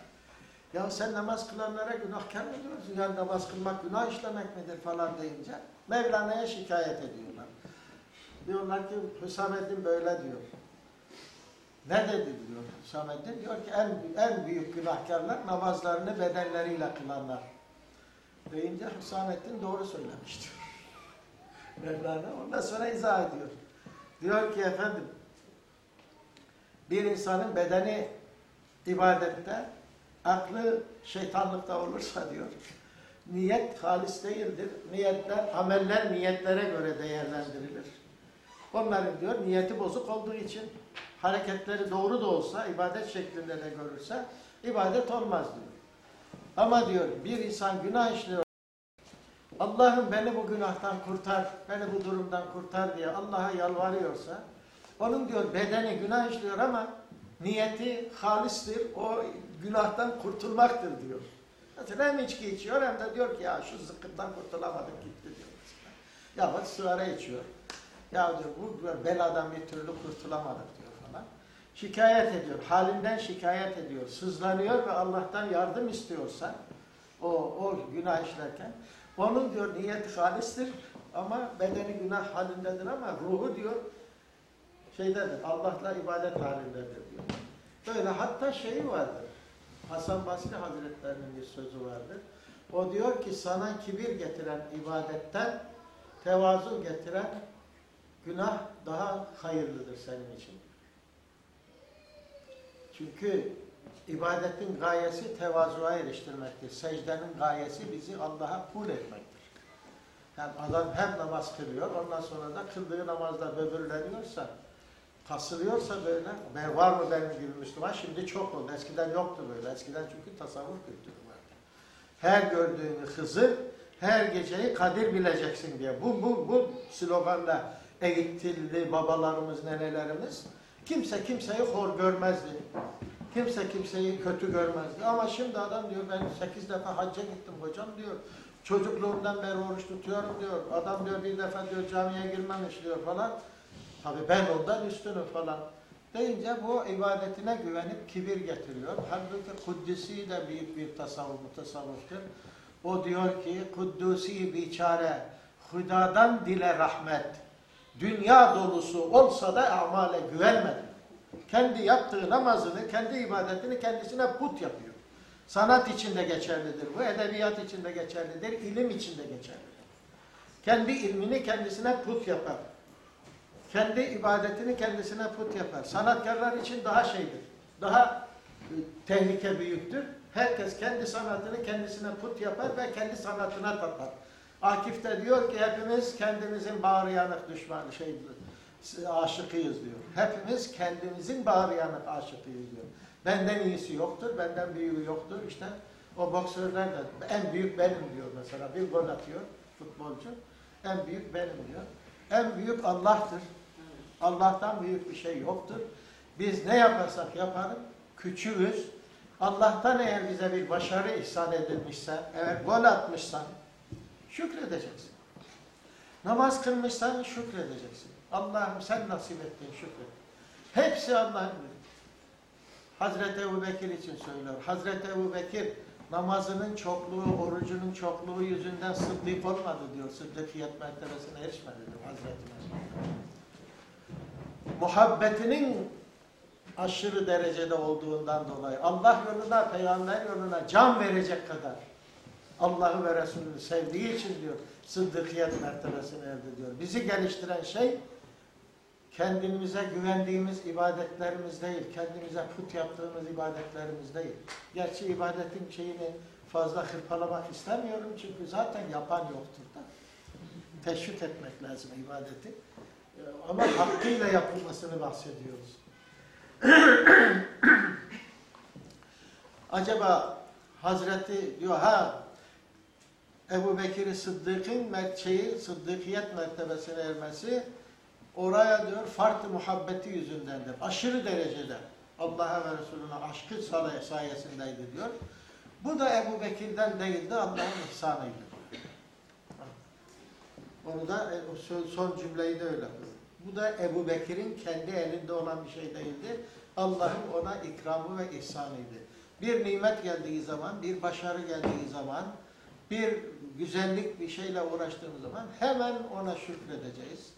Ya sen namaz kılanlara günahkar mı diyorsun? Yani namaz kılmak günah işlemek midir falan deyince Mevlana'ya şikayet ediyorlar. Diyorlar ki Hüsamettin böyle diyor. Ne dedi diyor Hüsamettin? Diyor ki en, en büyük günahkarlar namazlarını bedenleriyle kılanlar. Deyince Hüsamettin doğru söylemiş diyor. Mevlana ondan sonra izah ediyor. Diyor ki efendim bir insanın bedeni ibadette aklı şeytanlıkta olursa diyor niyet halis değildir. Niyetler, ameller niyetlere göre değerlendirilir. Onların diyor niyeti bozuk olduğu için hareketleri doğru da olsa, ibadet şeklinde de görürse ibadet olmaz diyor. Ama diyor bir insan günah işliyor. Allah'ım beni bu günahtan kurtar, beni bu durumdan kurtar diye Allah'a yalvarıyorsa onun diyor bedeni günah işliyor ama niyeti halistir, o günahtan kurtulmaktır diyor. Mesela hem içki içiyor hem de diyor ki ya şu zıkkımdan kurtulamadık gitti diyor. Ya bak sigara içiyor. Ya diyor bu beladan bir türlü kurtulamadık diyor falan. Şikayet ediyor, halinden şikayet ediyor, sızlanıyor ve Allah'tan yardım istiyorsa o, o günah işlerken onun diyor niyeti halistir ama bedeni günah halindedir ama ruhu diyor şeydedir, Allah'la ibadet halindedir diyor. Böyle hatta şeyi vardır. Hasan Basri Hazretlerinin bir sözü vardır. O diyor ki sana kibir getiren ibadetten tevazu getiren günah daha hayırlıdır senin için. Çünkü ibadetin gayesi tevazuya eriştirmektir. Secdenin gayesi bizi Allah'a kul etmektir. Yani adam hem namaz kılıyor, ondan sonra da kıldığı namazda böbürleniyorsa, kasılıyorsa böyle, ben var mı benim gibi Müslüman? Şimdi çok oldu. Eskiden yoktu böyle. Eskiden çünkü tasavvuf kültürü vardı. Her gördüğünü Hızır, her geceyi Kadir bileceksin diye. Bu, bu, bu sloganla eğitildi babalarımız, nenelerimiz. Kimse kimseyi hor görmezdi. Kimse kimseyi kötü görmezdi. Ama şimdi adam diyor ben sekiz defa hacca gittim hocam diyor. Çocukluğumdan beri oruç tutuyorum diyor. Adam diyor bir defa diyor camiye girmemiş diyor falan. Tabi ben ondan üstünüm falan. Deyince bu ibadetine güvenip kibir getiriyor. Halbuki Kuddüs'i de büyük bir tasavvuf, mutasavvıftır. O diyor ki Kuddusi biçare Hudadan dile rahmet. Dünya dolusu olsa da amale güvenmedi. Kendi yaptığı namazını, kendi ibadetini kendisine put yapıyor. Sanat içinde geçerlidir bu, edebiyat içinde geçerlidir, ilim içinde geçerlidir. Kendi ilmini kendisine put yapar. Kendi ibadetini kendisine put yapar. Sanatkarlar için daha şeydir, daha e, tehlike büyüktür. Herkes kendi sanatını kendisine put yapar ve kendi sanatına tapar. Akif de diyor ki hepimiz kendimizin bağrı yanık düşmanı şey aşıkıyız diyor. Hepimiz kendimizin bağrı yanık aşıkıyız diyor. Benden iyisi yoktur, benden büyüğü yoktur. İşte o boksörler de en büyük benim diyor mesela. Bir gol atıyor futbolcu. En büyük benim diyor. En büyük Allah'tır. Allah'tan büyük bir şey yoktur. Biz ne yaparsak yapalım küçüğüz. Allah'tan eğer bize bir başarı ihsan edilmişse, eğer gol atmışsan şükredeceksin. Namaz kılmışsan şükredeceksin. Allah'ım sen nasip ettin şükret. Hepsi Allah'ın Hazreti Ebu Bekir için söylüyor. Hazreti Ebu Bekir namazının çokluğu, orucunun çokluğu yüzünden sıddık olmadı diyor. Sıddıkiyet mertebesine erişmedi diyor Hazreti Ebu Muhabbetinin aşırı derecede olduğundan dolayı Allah yoluna, peygamber yoluna can verecek kadar Allah'ı ve Resulünü sevdiği için diyor sıddıkiyet mertebesine elde ediyor. Bizi geliştiren şey kendimize güvendiğimiz ibadetlerimiz değil, kendimize put yaptığımız ibadetlerimiz değil. Gerçi ibadetin şeyini fazla hırpalamak istemiyorum çünkü zaten yapan yoktur da. Teşvik etmek lazım ibadeti. Ama hakkıyla yapılmasını bahsediyoruz. Acaba Hazreti diyor ha Ebu Bekir Sıddık'ın şeyi, Sıddıkiyet mertebesine ermesi oraya diyor farklı muhabbeti yüzündendir. Aşırı derecede Allah'a ve Resulüne aşkı say- sayesindeydi diyor. Bu da Ebu Bekir'den değildi, Allah'ın ihsanıydı. Onu da e, son- son cümleyi de öyle. Bu da Ebu Bekir'in kendi elinde olan bir şey değildi. Allah'ın ona ikramı ve ihsanıydı. Bir nimet geldiği zaman, bir başarı geldiği zaman, bir güzellik bir şeyle uğraştığımız zaman hemen ona şükredeceğiz.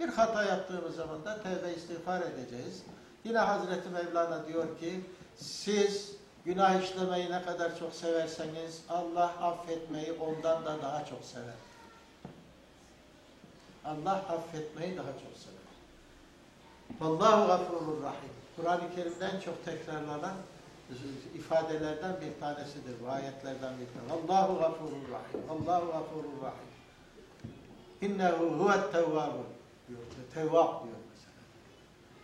Bir hata yaptığımız zaman da tevbe istiğfar edeceğiz. Yine Hazreti Mevlana diyor ki siz günah işlemeyi ne kadar çok severseniz Allah affetmeyi ondan da daha çok sever. Allah affetmeyi daha çok sever. Vallahu gafurur rahim. Kur'an-ı Kerim'den çok tekrarlanan ifadelerden bir tanesidir. Bu ayetlerden bir tanesi. Allahu gafurur rahim. Allahu gafurur rahim. İnnehu huvet tevvabun diyor. Tevvab diyor mesela.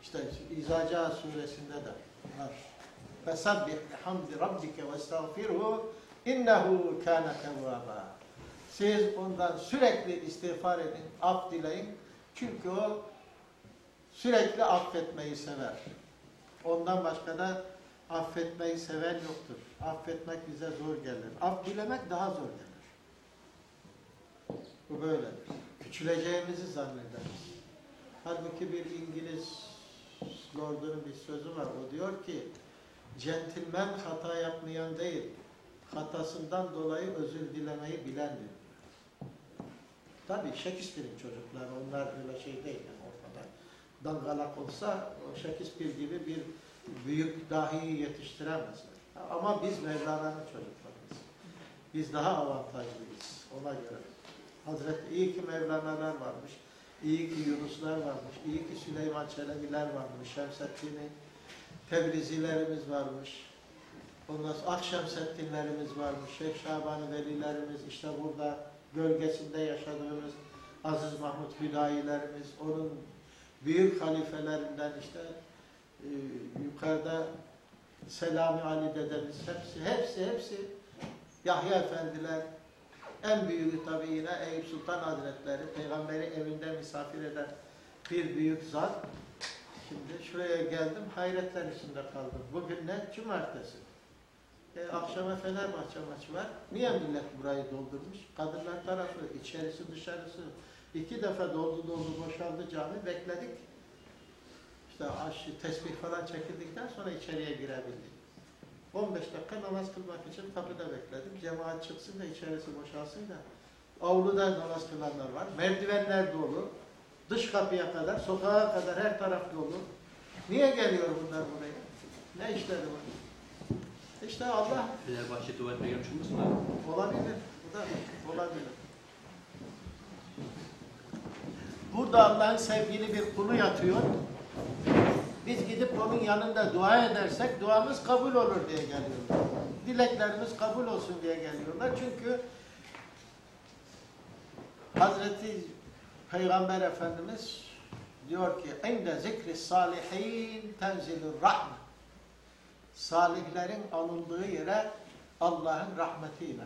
İşte İzaca suresinde de var. Fesabbih bihamdi rabbike ve estağfirhu innehu kâne tevvâbâ. Siz ondan sürekli istiğfar edin, af dileyin. Çünkü o sürekli affetmeyi sever. Ondan başka da affetmeyi seven yoktur. Affetmek bize zor gelir. Af dilemek daha zor gelir. Bu böyledir. Küçüleceğimizi zannederiz. Halbuki bir İngiliz lordunun bir sözü var. O diyor ki, centilmen hata yapmayan değil, hatasından dolayı özür dilemeyi bilendir. Tabii Shakespeare'in çocukları, onlar öyle şey değil yani ortada. Dangalak olsa Shakespeare gibi bir büyük dahiyi yetiştiremezler. Ama biz Mevlana'nın çocuklarıyız. Biz daha avantajlıyız ona göre. Hazreti iyi ki Mevlana'lar varmış, iyi ki Yunuslar varmış, iyi ki Süleyman Çelebiler varmış, Şemsettin'i, Tebrizilerimiz varmış. Ondan sonra Akşemseddinlerimiz varmış, Şeyh Şaban Velilerimiz, işte burada gölgesinde yaşadığımız Aziz Mahmut Hüdayilerimiz, onun büyük halifelerinden işte e, yukarıda Selami Ali dedemiz, hepsi, hepsi, hepsi Yahya Efendiler, en büyüğü tabii yine Eyüp Sultan Hazretleri, peygamberi evinde misafir eden bir büyük zat. Şimdi şuraya geldim, hayretler içinde kaldım. Bugün ne? Cumartesi. E, akşama Fenerbahçe maçı var. Niye millet burayı doldurmuş? Kadınlar tarafı, içerisi dışarısı. iki defa doldu doldu boşaldı cami. Bekledik. İşte aş, tesbih falan çekildikten sonra içeriye girebildik. 15 dakika namaz kılmak için kapıda bekledim. Cemaat çıksın da içerisi boşalsın da. Avluda namaz kılanlar var. Merdivenler dolu. Dış kapıya kadar, sokağa kadar her taraf dolu. Niye geliyor bunlar buraya? Ne işleri var? İşte Allah Fenerbahçe tuvaletine gelmiş olmasın abi? olabilir. Bu da olabilir. Burada Allah'ın sevgili bir kulu yatıyor. Biz gidip onun yanında dua edersek duamız kabul olur diye geliyorlar. Dileklerimiz kabul olsun diye geliyorlar. Çünkü Hazreti Peygamber Efendimiz diyor ki inde zikri salihin tenzilur rahme salihlerin anıldığı yere Allah'ın rahmetiyle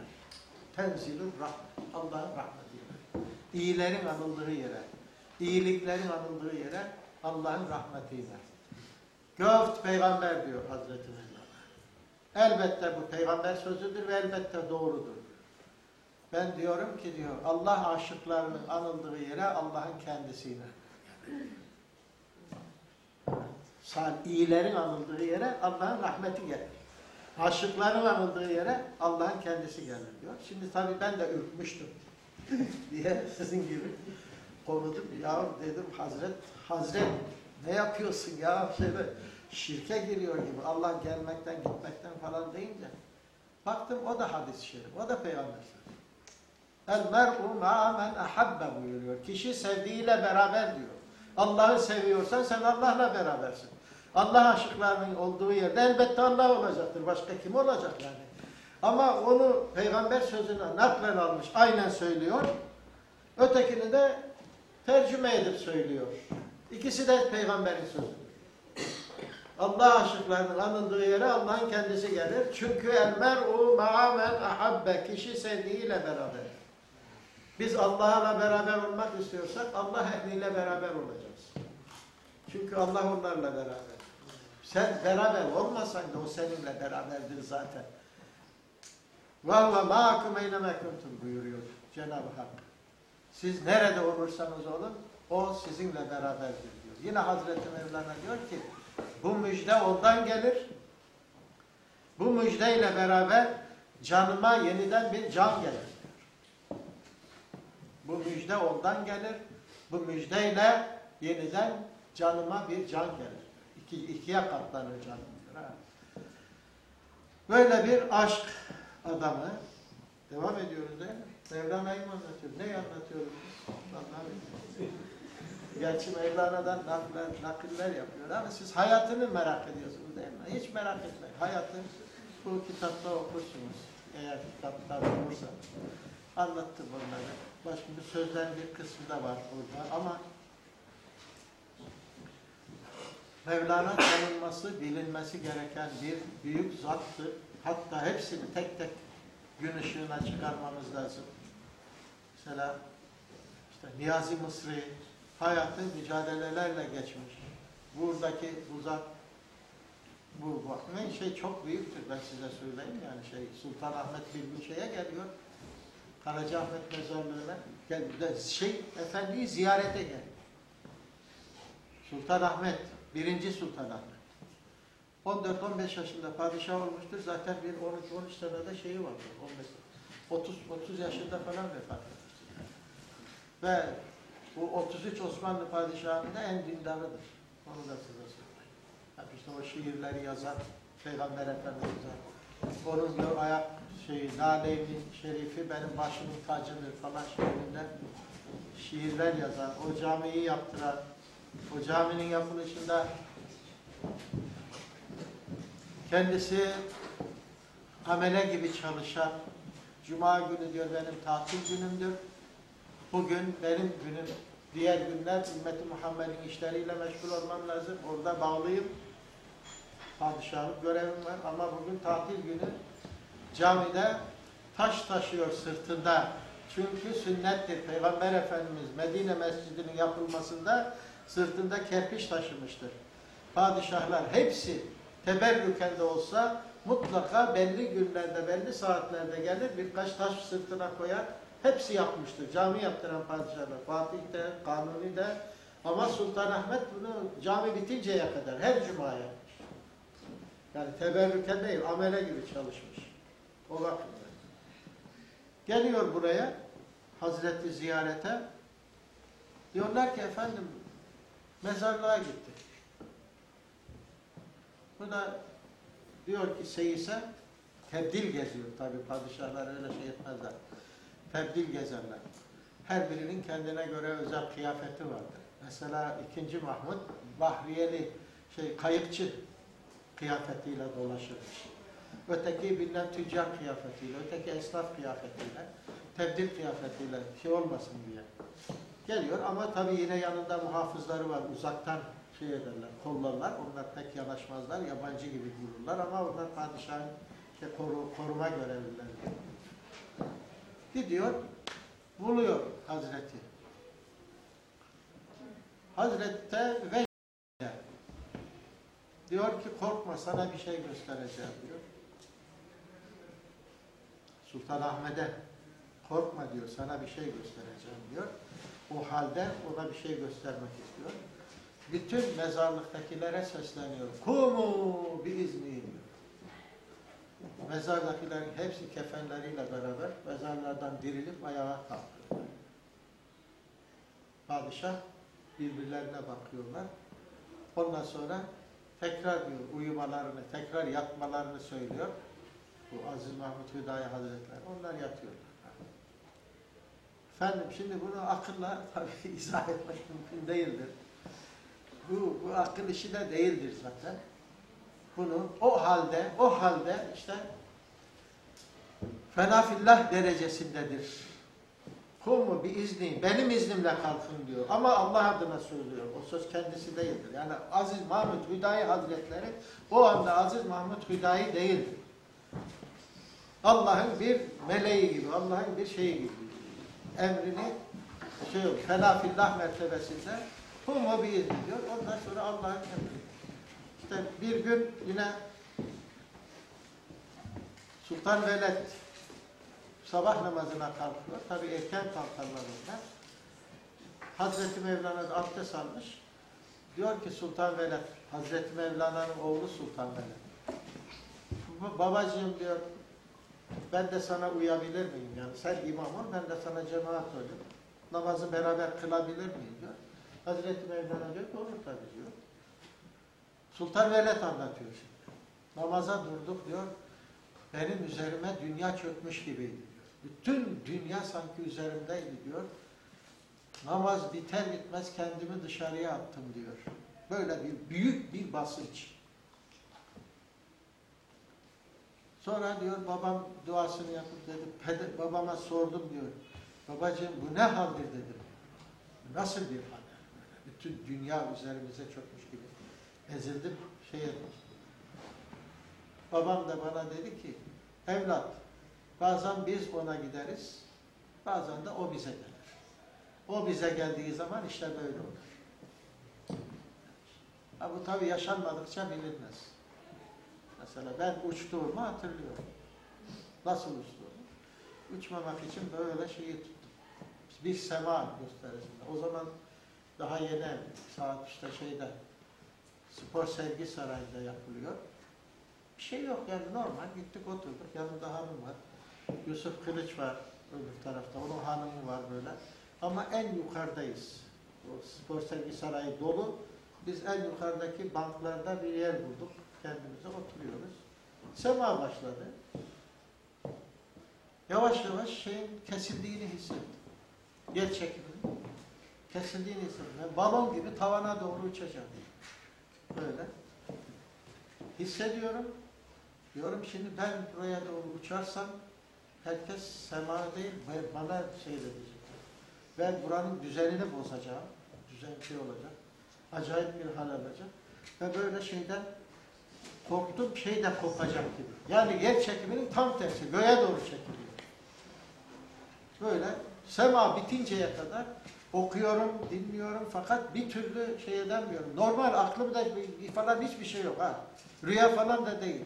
tenzilur rahme Allah'ın rahmetiyle iyilerin anıldığı yere iyiliklerin anıldığı yere Allah'ın rahmetiyle Göft peygamber diyor Hazreti Mevlana. Elbette bu peygamber sözüdür ve elbette doğrudur. Ben diyorum ki diyor Allah aşıklarının anıldığı yere Allah'ın kendisiyle. Sal iyilerin anıldığı yere Allah'ın rahmeti gelir. Aşıkların anıldığı yere Allah'ın kendisi gelir diyor. Şimdi tabii ben de ürkmüştüm diye sizin gibi konudum. Ya dedim Hazret, Hazret ne yapıyorsun ya? Şöyle şirke giriyor gibi. Allah gelmekten gitmekten falan deyince. Baktım o da hadis-i şerif. O da peygamber. El mer'u ma'a men ahabbe buyuruyor. Kişi sevdiğiyle beraber diyor. Allah'ı seviyorsan sen Allah'la berabersin. Allah aşıklarının olduğu yerde elbette Allah olacaktır. Başka kim olacak yani? Ama onu peygamber sözüne naklen almış. Aynen söylüyor. Ötekini de tercüme edip söylüyor. İkisi de peygamberin sözüdür. Allah aşıklarının anıldığı yere Allah'ın kendisi gelir. Çünkü el mer'u ma'a men ahabbe. Kişi sevdiğiyle beraber. Biz Allah'la beraber olmak istiyorsak Allah ehliyle beraber olacağız. Çünkü Allah onlarla beraber. Sen beraber olmasaydı o seninle beraberdir zaten. Valla mâkum eyleme kuntum buyuruyor Cenab-ı Hak. Siz nerede olursanız olun o sizinle beraberdir diyor. Yine Hazreti Mevlana diyor ki bu müjde ondan gelir. Bu müjdeyle beraber canıma yeniden bir can gelir. Bu müjde ondan gelir. Bu müjdeyle yeniden canıma bir can gelir. İki, ikiye katlanır canım diyor. Ha. Böyle bir aşk adamı devam ediyoruz değil mi? Mevlana'yı mı anlatıyor? Neyi anlatıyoruz. Gerçi Mevlana'dan nakiller, nakiller yapıyor ama siz hayatını merak ediyorsunuz değil mi? Hiç merak etmeyin. Hayatı bu kitapta okursunuz. Eğer kitapta olursa. Anlattım onları. Başka bir sözlerin bir kısmı da var burada ama Mevlana tanınması, bilinmesi gereken bir büyük zattır. Hatta hepsini tek tek gün ışığına çıkarmamız lazım. Mesela işte Niyazi Mısri hayatı mücadelelerle geçmiş. Buradaki bu zat bu bakmayın şey çok büyüktür ben size söyleyeyim yani şey Sultan Ahmet bir şeye geliyor. Karacaahmet mezarlığına gel, şey efendiyi ziyarete gel. Sultan Ahmet, birinci Sultan Ahmet. 14-15 yaşında padişah olmuştur. Zaten bir 12-13 senede şeyi vardır. 15, 30, 30 yaşında falan vefat etmiştir. Ve bu 33 Osmanlı padişahının da en dindarıdır. Onu da size söyleyeyim. Hep işte o şiirleri yazan Peygamber Efendimiz var. Onun diyor ayak şeyi, Lale-i Şerifi benim başımın tacıdır falan şeklinde şiirler yazan, o camiyi yaptıran, o caminin yapılışında kendisi amele gibi çalışan, Cuma günü diyor benim tatil günümdür. Bugün benim günüm, diğer günler ümmeti Muhammed'in işleriyle meşgul olmam lazım. Orada bağlıyım. Padişahlık görevim var ama bugün tatil günü camide taş taşıyor sırtında. Çünkü sünnettir. Peygamber Efendimiz Medine Mescidi'nin yapılmasında sırtında kerpiç taşımıştır. Padişahlar hepsi teberrüken de olsa mutlaka belli günlerde, belli saatlerde gelir birkaç taş sırtına koyar. Hepsi yapmıştır. Cami yaptıran padişahlar. Fatih de, Kanuni de ama Sultan Ahmet bunu cami bitinceye kadar her cuma yapmış. Yani teberrüken değil, amele gibi çalışmış. O bakımdan. Geliyor buraya Hazreti ziyarete. Diyorlar ki efendim mezarlığa gittik. Bu da diyor ki seyise tebdil geziyor. Tabi padişahlar öyle şey etmezler. Tebdil gezerler. Her birinin kendine göre özel kıyafeti vardır. Mesela 2. Mahmut Bahriyeli şey kayıkçı kıyafetiyle dolaşırmış. Öteki bilinen tüccar kıyafetiyle, öteki esnaf kıyafetiyle, tebdil kıyafetiyle şey olmasın diye. Geliyor ama tabii yine yanında muhafızları var. Uzaktan şey ederler, kollarlar. Onlar pek yanaşmazlar, yabancı gibi dururlar ama onlar padişahın şey, koru, koruma görevlileri. Gidiyor, buluyor Hazreti. Hazrette ve diyor ki korkma sana bir şey göstereceğim diyor. Sultan Ahmet'e korkma diyor sana bir şey göstereceğim diyor. O halde ona bir şey göstermek istiyor. Bütün mezarlıktakilere sesleniyor. Kumu bir izni diyor. Mezardakilerin hepsi kefenleriyle beraber mezarlardan dirilip ayağa kalkıyor. Padişah birbirlerine bakıyorlar. Ondan sonra tekrar diyor uyumalarını, tekrar yatmalarını söylüyor. Bu Aziz Mahmut Hüdayi Hazretleri. Onlar yatıyorlar. Efendim şimdi bunu akılla tabii izah etmek mümkün değildir. Bu, bu akıl işi de değildir zaten. Bunu o halde, o halde işte fenafillah derecesindedir. Kumu bir izni, benim iznimle kalkın diyor. Ama Allah adına söylüyor. O söz kendisi değildir. Yani Aziz Mahmut Hüdayi Hazretleri o anda Aziz Mahmut Hüdayi değildir. Allah'ın bir meleği gibi, Allah'ın bir şeyi gibi. Emrini şey yok, fenafillah mertebesinde kumu bir izni diyor. Ondan sonra Allah'ın emri. İşte bir gün yine Sultan Veled sabah namazına kalkıyor. Tabi erken kalkarlar onlar. Hazreti Mevlana abdest almış. Diyor ki Sultan Veled, Hazreti Mevlana'nın oğlu Sultan Veled. "Bu- Babacığım diyor, ben de sana uyabilir miyim? Yani sen imam ol, ben de sana cemaat olayım. Namazı beraber kılabilir miyim diyor. Hazreti Mevlana diyor ki olur tabii diyor. Sultan Veled anlatıyor şimdi. Namaza durduk diyor. Benim üzerime dünya çökmüş gibiydi diyor. Bütün dünya sanki üzerimdeydi diyor. Namaz biter bitmez kendimi dışarıya attım diyor. Böyle bir büyük bir basınç. Sonra diyor babam duasını yapıp dedi, babama sordum diyor. Babacığım bu ne haldir dedim. Nasıl bir hal? Bütün dünya üzerimize çökmüş gibi. Ezildim, şey etmiş. Babam da bana dedi ki, evlat, bazen biz ona gideriz, bazen de o bize gelir. O bize geldiği zaman işte böyle olur. Ha, bu tabii yaşanmadıkça bilinmez. Mesela ben uçtuğumu hatırlıyorum. Nasıl uçtuğumu? Uçmamak için böyle şeyi tuttum. Bir sema gösterisinde. O zaman daha yeni saat işte şeyde spor sevgi sarayında yapılıyor. Bir şey yok yani normal. Gittik oturduk. Yanımda hanım var. Yusuf Kılıç var öbür tarafta. Onun hanımı var böyle. Ama en yukarıdayız. O spor sevgi sarayı dolu. Biz en yukarıdaki banklarda bir yer bulduk. Kendimize oturuyoruz. Sema başladı. Yavaş yavaş şeyin kesildiğini hissettim. Yer çekiminin kesildiğini hissettim. Balon gibi tavana doğru uçacağım. Böyle. Hissediyorum. Diyorum şimdi ben buraya doğru uçarsam herkes sema değil bana şey edecek. Ben buranın düzenini bozacağım. Düzen şey olacak. Acayip bir hal alacak. Ve böyle şeyden korktum şey de kopacak gibi. Yani yer çekiminin tam tersi. Göğe doğru çekiliyor. Böyle sema bitinceye kadar okuyorum, dinliyorum fakat bir türlü şey edemiyorum. Normal aklımda falan hiçbir şey yok ha. Rüya falan da değil.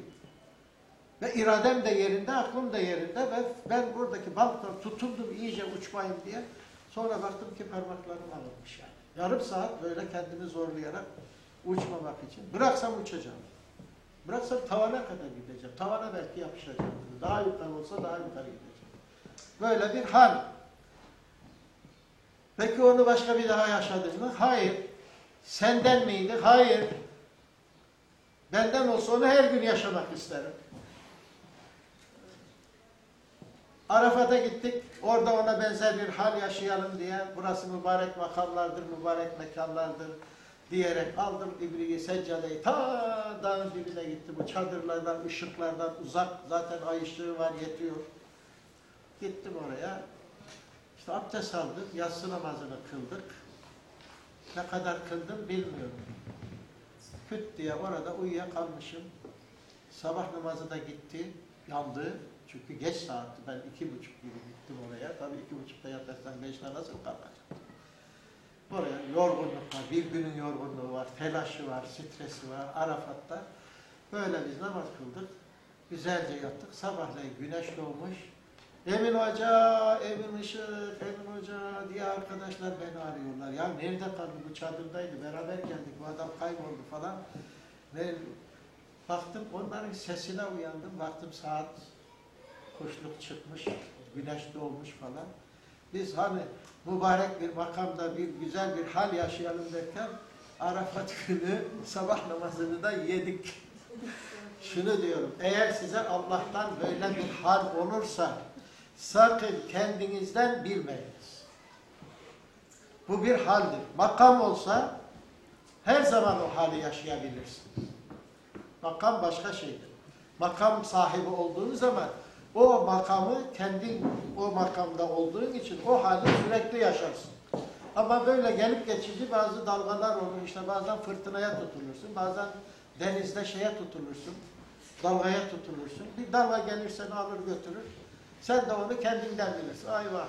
Ve iradem de yerinde, aklım da yerinde ve ben buradaki bankta tutundum iyice uçmayayım diye. Sonra baktım ki parmaklarım alınmış yani. Yarım saat böyle kendimi zorlayarak uçmamak için. Bıraksam uçacağım. Bıraksam tavana kadar gideceğim. Tavana belki yapışacağım. Daha yukarı olsa daha yukarı gideceğim. Böyle bir hal. Peki onu başka bir daha yaşadın mı? Hayır. Senden miydi? Hayır. Benden olsa onu her gün yaşamak isterim. Arafat'a gittik. Orada ona benzer bir hal yaşayalım diye. Burası mübarek makamlardır, mübarek mekanlardır. Diyerek aldım ibriği, seccadeyi ta dağın dibine gitti. Bu çadırlardan, ışıklardan uzak. Zaten ay ışığı var yetiyor. Gittim oraya. İşte abdest aldık, yatsı namazını kıldık. Ne kadar kıldım bilmiyorum. Küt diye orada uyuyakalmışım. Sabah namazı da gitti, yandı. Çünkü geç saatti. Ben iki buçuk gibi gittim oraya. Tabii iki buçukta yatarsan beşte nasıl kalkacağım? Oraya yorgunluk var, bir günün yorgunluğu var, telaşı var, stresi var, Arafat'ta. Böyle biz namaz kıldık. Güzelce yattık. Sabahleyin güneş doğmuş. Emin Hoca, Emin Işık, Emin Hoca diye arkadaşlar beni arıyorlar. Ya nerede kaldı bu çadırdaydı, beraber geldik, bu adam kayboldu falan. Ve baktım onların sesine uyandım. Baktım saat kuşluk çıkmış, güneş doğmuş falan. Biz hani mübarek bir makamda bir güzel bir hal yaşayalım derken Arafat günü sabah namazını da yedik. Şunu diyorum, eğer size Allah'tan böyle bir hal olursa sakın kendinizden bilmeyiniz. Bu bir haldir. Makam olsa her zaman o hali yaşayabilirsin. Makam başka şeydir. Makam sahibi olduğun zaman o makamı kendin o makamda olduğun için o hali sürekli yaşarsın. Ama böyle gelip geçici bazı dalgalar olur. İşte bazen fırtınaya tutulursun, bazen denizde şeye tutulursun, dalgaya tutulursun. Bir dalga gelir seni alır götürür. Sen de onu kendinden bilirsin. Ay vah.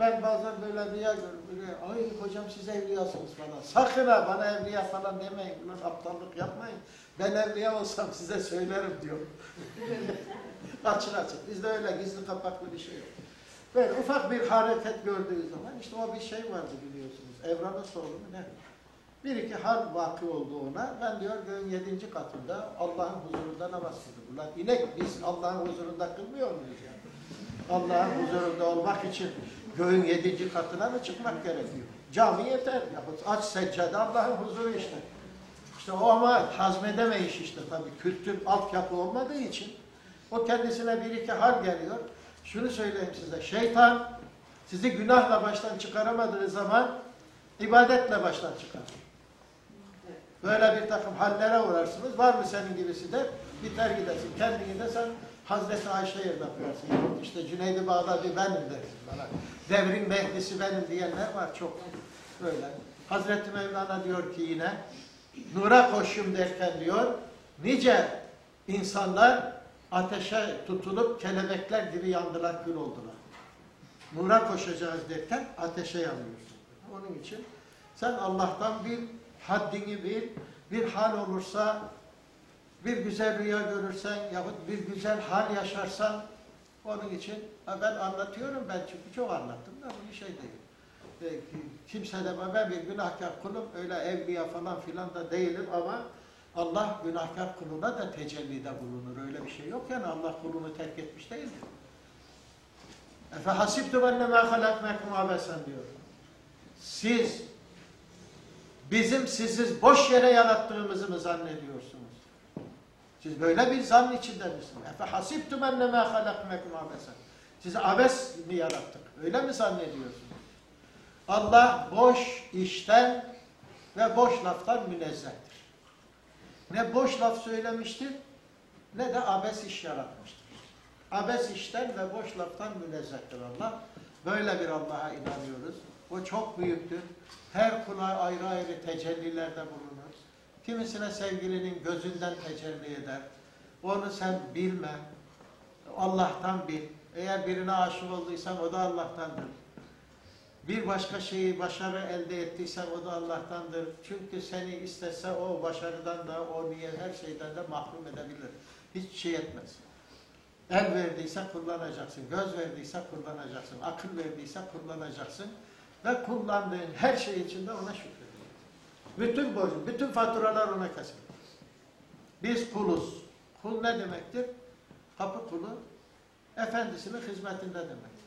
Ben bazen böyle rüya görürüm. Ay hocam siz evliyasınız falan. Sakın ha bana evliya falan demeyin. Ulan aptallık yapmayın. Ben evliya olsam size söylerim diyor. açık açık. Bizde öyle gizli kapaklı bir şey yok. Böyle ufak bir hareket gördüğü zaman işte o bir şey vardı biliyorsunuz. Evranın sorunu ne? Bir iki hal vakı oldu ona. Ben diyor göğün yedinci katında Allah'ın huzurunda namaz kıldım. Ulan inek biz Allah'ın huzurunda kılmıyor muyuz yani? Allah'ın huzurunda olmak için göğün yedinci katına mı çıkmak gerekiyor? Cami yeter. Yahut aç seccade Allah'ın huzuru işte. İşte o ama hazmedemeyiş işte tabii. Kültür altyapı olmadığı için o kendisine bir iki hal geliyor. Şunu söyleyeyim size. Şeytan sizi günahla baştan çıkaramadığı zaman ibadetle baştan çıkar. Böyle bir takım hallere uğrarsınız. Var mı senin gibisi de biter gidersin. Kendini sen Hazreti Ayşe yerine koyarsın. İşte Cüneyd-i Bağdadi benim dersin bana. Devrin Mehdisi benim diyenler var çok. Böyle. Hazreti Mevlana diyor ki yine nura koşum derken diyor nice insanlar ateşe tutulup kelebekler gibi yandılar, kül oldular. Nura koşacağız derken ateşe yanıyorsun. Onun için sen Allah'tan bir haddini bil, bir hal olursa, bir güzel rüya görürsen yahut bir güzel hal yaşarsan onun için ben anlatıyorum ben çünkü çok anlattım da bu bir şey değil. E, kimse de ben bir günahkar kulum öyle evliya falan filan da değilim ama Allah günahkar kuluna da tecellide bulunur. Öyle bir şey yok yani Allah kulunu terk etmiş değildir. Efe hasibtum ennemâ halakmekum abesen diyor. Siz bizim sizi boş yere yarattığımızı mı zannediyorsunuz? Siz böyle bir zan içinde misiniz? Efe hasibtum ennemâ halakmekum abesen. Sizi abes mi yarattık? Öyle mi zannediyorsunuz? Allah boş işten ve boş laftan münezzehtir. Ne boş laf söylemiştir ne de abes iş yaratmıştır. Abes işten ve boş laftan münezzehtir Allah. Böyle bir Allah'a inanıyoruz. O çok büyüktür. Her kula ayrı ayrı tecellilerde bulunur. Kimisine sevgilinin gözünden tecelli eder. Onu sen bilme. Allah'tan bil. Eğer birine aşık olduysan o da Allah'tandır. Bir başka şeyi başarı elde ettiysen o da Allah'tandır. Çünkü seni istese o başarıdan da o niyet her şeyden de mahrum edebilir. Hiç şey etmez. El verdiyse kullanacaksın, göz verdiyse kullanacaksın, akıl verdiyse kullanacaksın ve kullandığın her şey içinde ona şükredeceksin. Bütün borcun, bütün faturalar ona kesilir. Biz kuluz. Kul ne demektir? Kapı kulu, efendisinin hizmetinde demek.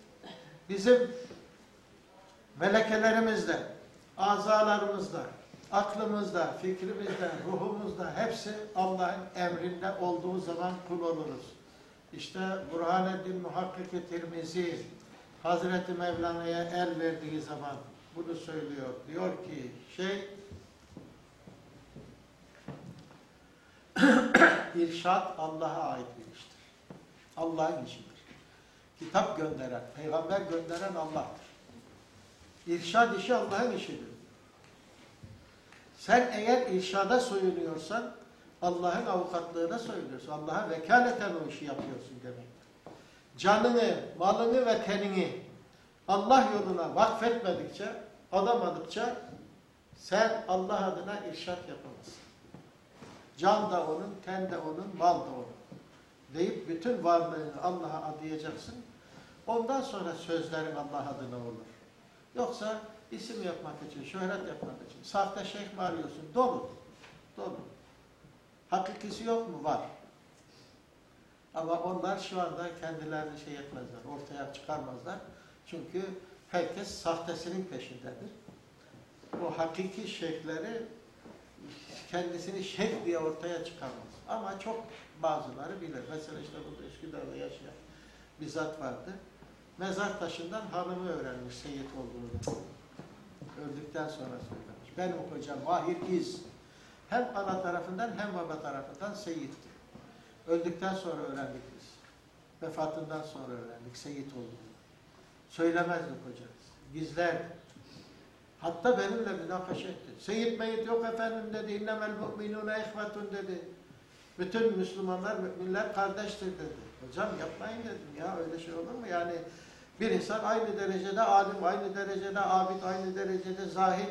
Bizim melekelerimizde, azalarımızda, aklımızda, fikrimizde, ruhumuzda hepsi Allah'ın emrinde olduğu zaman kul oluruz. İşte Burhaneddin Muhakkik-i Tirmizi Hazreti Mevlana'ya el verdiği zaman bunu söylüyor. Diyor ki şey irşat Allah'a ait bir iştir. Allah'ın işidir. Kitap gönderen, peygamber gönderen Allah'tır. İrşad işi Allah'ın işidir. Sen eğer irşada soyunuyorsan Allah'ın avukatlığına soyunuyorsun. Allah'a vekaleten o işi yapıyorsun demek. Canını, malını ve tenini Allah yoluna vakfetmedikçe, adamadıkça sen Allah adına irşat yapamazsın. Can da onun, ten de onun, mal da onun. Deyip bütün varlığını Allah'a adayacaksın. Ondan sonra sözlerin Allah adına olur. Yoksa isim yapmak için, şöhret yapmak için, sahte şeyh mi arıyorsun? Dolu. Dolu. Hakikisi yok mu? Var. Ama onlar şu anda kendilerini şey etmezler, ortaya çıkarmazlar. Çünkü herkes sahtesinin peşindedir. O hakiki şeyhleri kendisini şeyh diye ortaya çıkarmaz. Ama çok bazıları bilir. Mesela işte burada Üsküdar'da yaşayan bir zat vardı. Mezar taşından hanımı öğrenmiş Seyit olduğunu. Öldükten sonra söylemiş. Benim hocam Mahir İz. Hem ana tarafından hem baba tarafından Seyit'ti. Öldükten sonra öğrendik biz. Vefatından sonra öğrendik Seyit olduğunu. Söylemezdik hocamız. Gizlerdi. Hatta benimle münakaşa etti. Seyit meyit yok efendim dedi. İnnemel mu'minune ihvetun dedi. Bütün Müslümanlar, müminler kardeştir dedi. Hocam yapmayın dedim ya öyle şey olur mu? Yani bir insan aynı derecede alim, aynı derecede abid, aynı derecede zahid.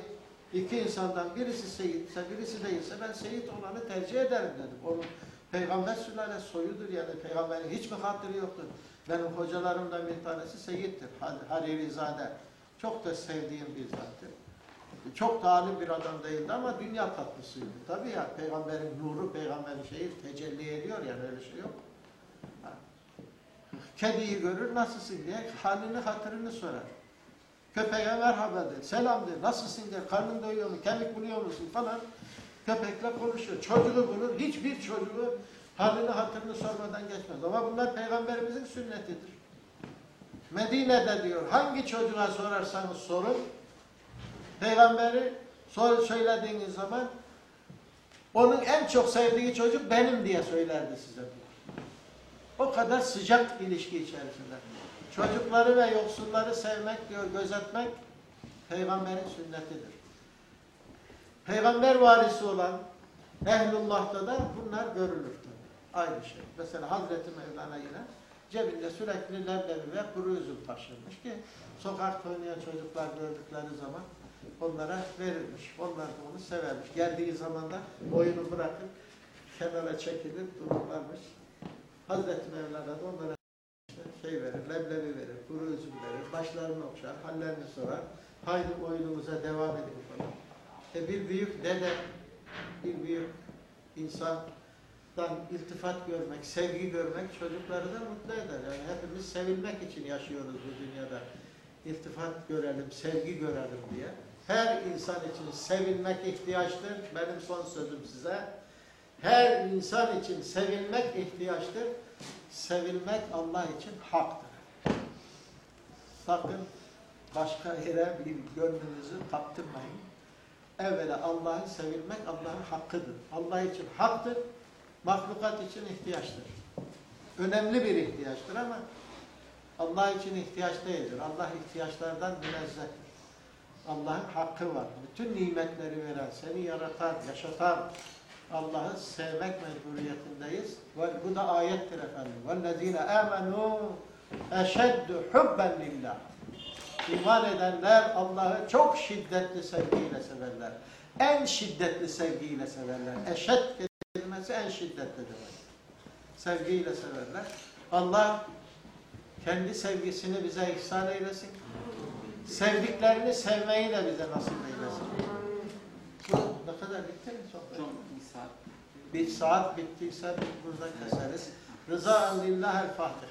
İki insandan birisi seyitse, birisi değilse ben seyit olanı tercih ederim dedim. Onun peygamber sülale soyudur yani peygamberin hiç mi hatırı yoktur? Benim hocalarımdan bir tanesi seyittir. Haririzade. Çok da sevdiğim bir zattır. Çok da alim bir adam değildi ama dünya tatlısıydı. Tabii ya peygamberin nuru, peygamberin şeyi tecelli ediyor yani öyle şey yok. Kediyi görür nasılsın diye halini hatırını sorar. Köpeğe merhaba der, selam der, nasılsın der, karnın doyuyor mu, kemik buluyor musun falan. Köpekle konuşuyor. Çocuğu bulur, hiçbir çocuğu halini hatırını sormadan geçmez. Ama bunlar peygamberimizin sünnetidir. Medine'de diyor, hangi çocuğa sorarsanız sorun, peygamberi sor, söylediğiniz zaman onun en çok sevdiği çocuk benim diye söylerdi size. O kadar sıcak ilişki içerisinde. Çocukları ve yoksulları sevmek diyor, gözetmek peygamberin sünnetidir. Peygamber varisi olan ehlullah'ta da bunlar görülür. Aynı şey. Mesela Hazreti Mevlana yine cebinde sürekli leblebi ve kuru üzüm taşırmış ki sokakta oynayan çocuklar gördükleri zaman onlara verilmiş. Onlar da onu severmiş. Geldiği zaman da oyunu bırakıp kenara çekilip dururlarmış. Hazreti Mevlana da onlara şey verir, leblebi verir, kuru üzüm verir, başlarını okşar, hallerini sorar. Haydi oyunumuza devam edin falan. E bir büyük dede, bir büyük insandan iltifat görmek, sevgi görmek çocukları da mutlu eder. Yani hepimiz sevilmek için yaşıyoruz bu dünyada. İltifat görelim, sevgi görelim diye. Her insan için sevilmek ihtiyaçtır. Benim son sözüm size. Her insan için sevilmek ihtiyaçtır. Sevilmek Allah için haktır. Sakın başka yere bir gönlünüzü kaptırmayın. Evvela Allah'ı sevilmek Allah'ın hakkıdır. Allah için haktır, mahlukat için ihtiyaçtır. Önemli bir ihtiyaçtır ama Allah için ihtiyaç değildir. Allah ihtiyaçlardan münezzehtir. Allah'ın hakkı var. Bütün nimetleri veren, seni yaratan, yaşatan Allah'ı sevmek mecburiyetindeyiz. Ve bu da ayettir efendim. وَالَّذ۪ينَ آمَنُوا اَشَدُّ حُبًّا لِلّٰهِ İman edenler Allah'ı çok şiddetli sevgiyle severler. En şiddetli sevgiyle severler. Eşed kelimesi en şiddetli demek. Sevgiyle severler. Allah kendi sevgisini bize ihsan eylesin. Sevdiklerini sevmeyi de bize nasip eylesin. Bu ne kadar bitti mi sohbet? Bir saat. Bittiyse biz burada keseriz. Rıza lillah el Fatiha.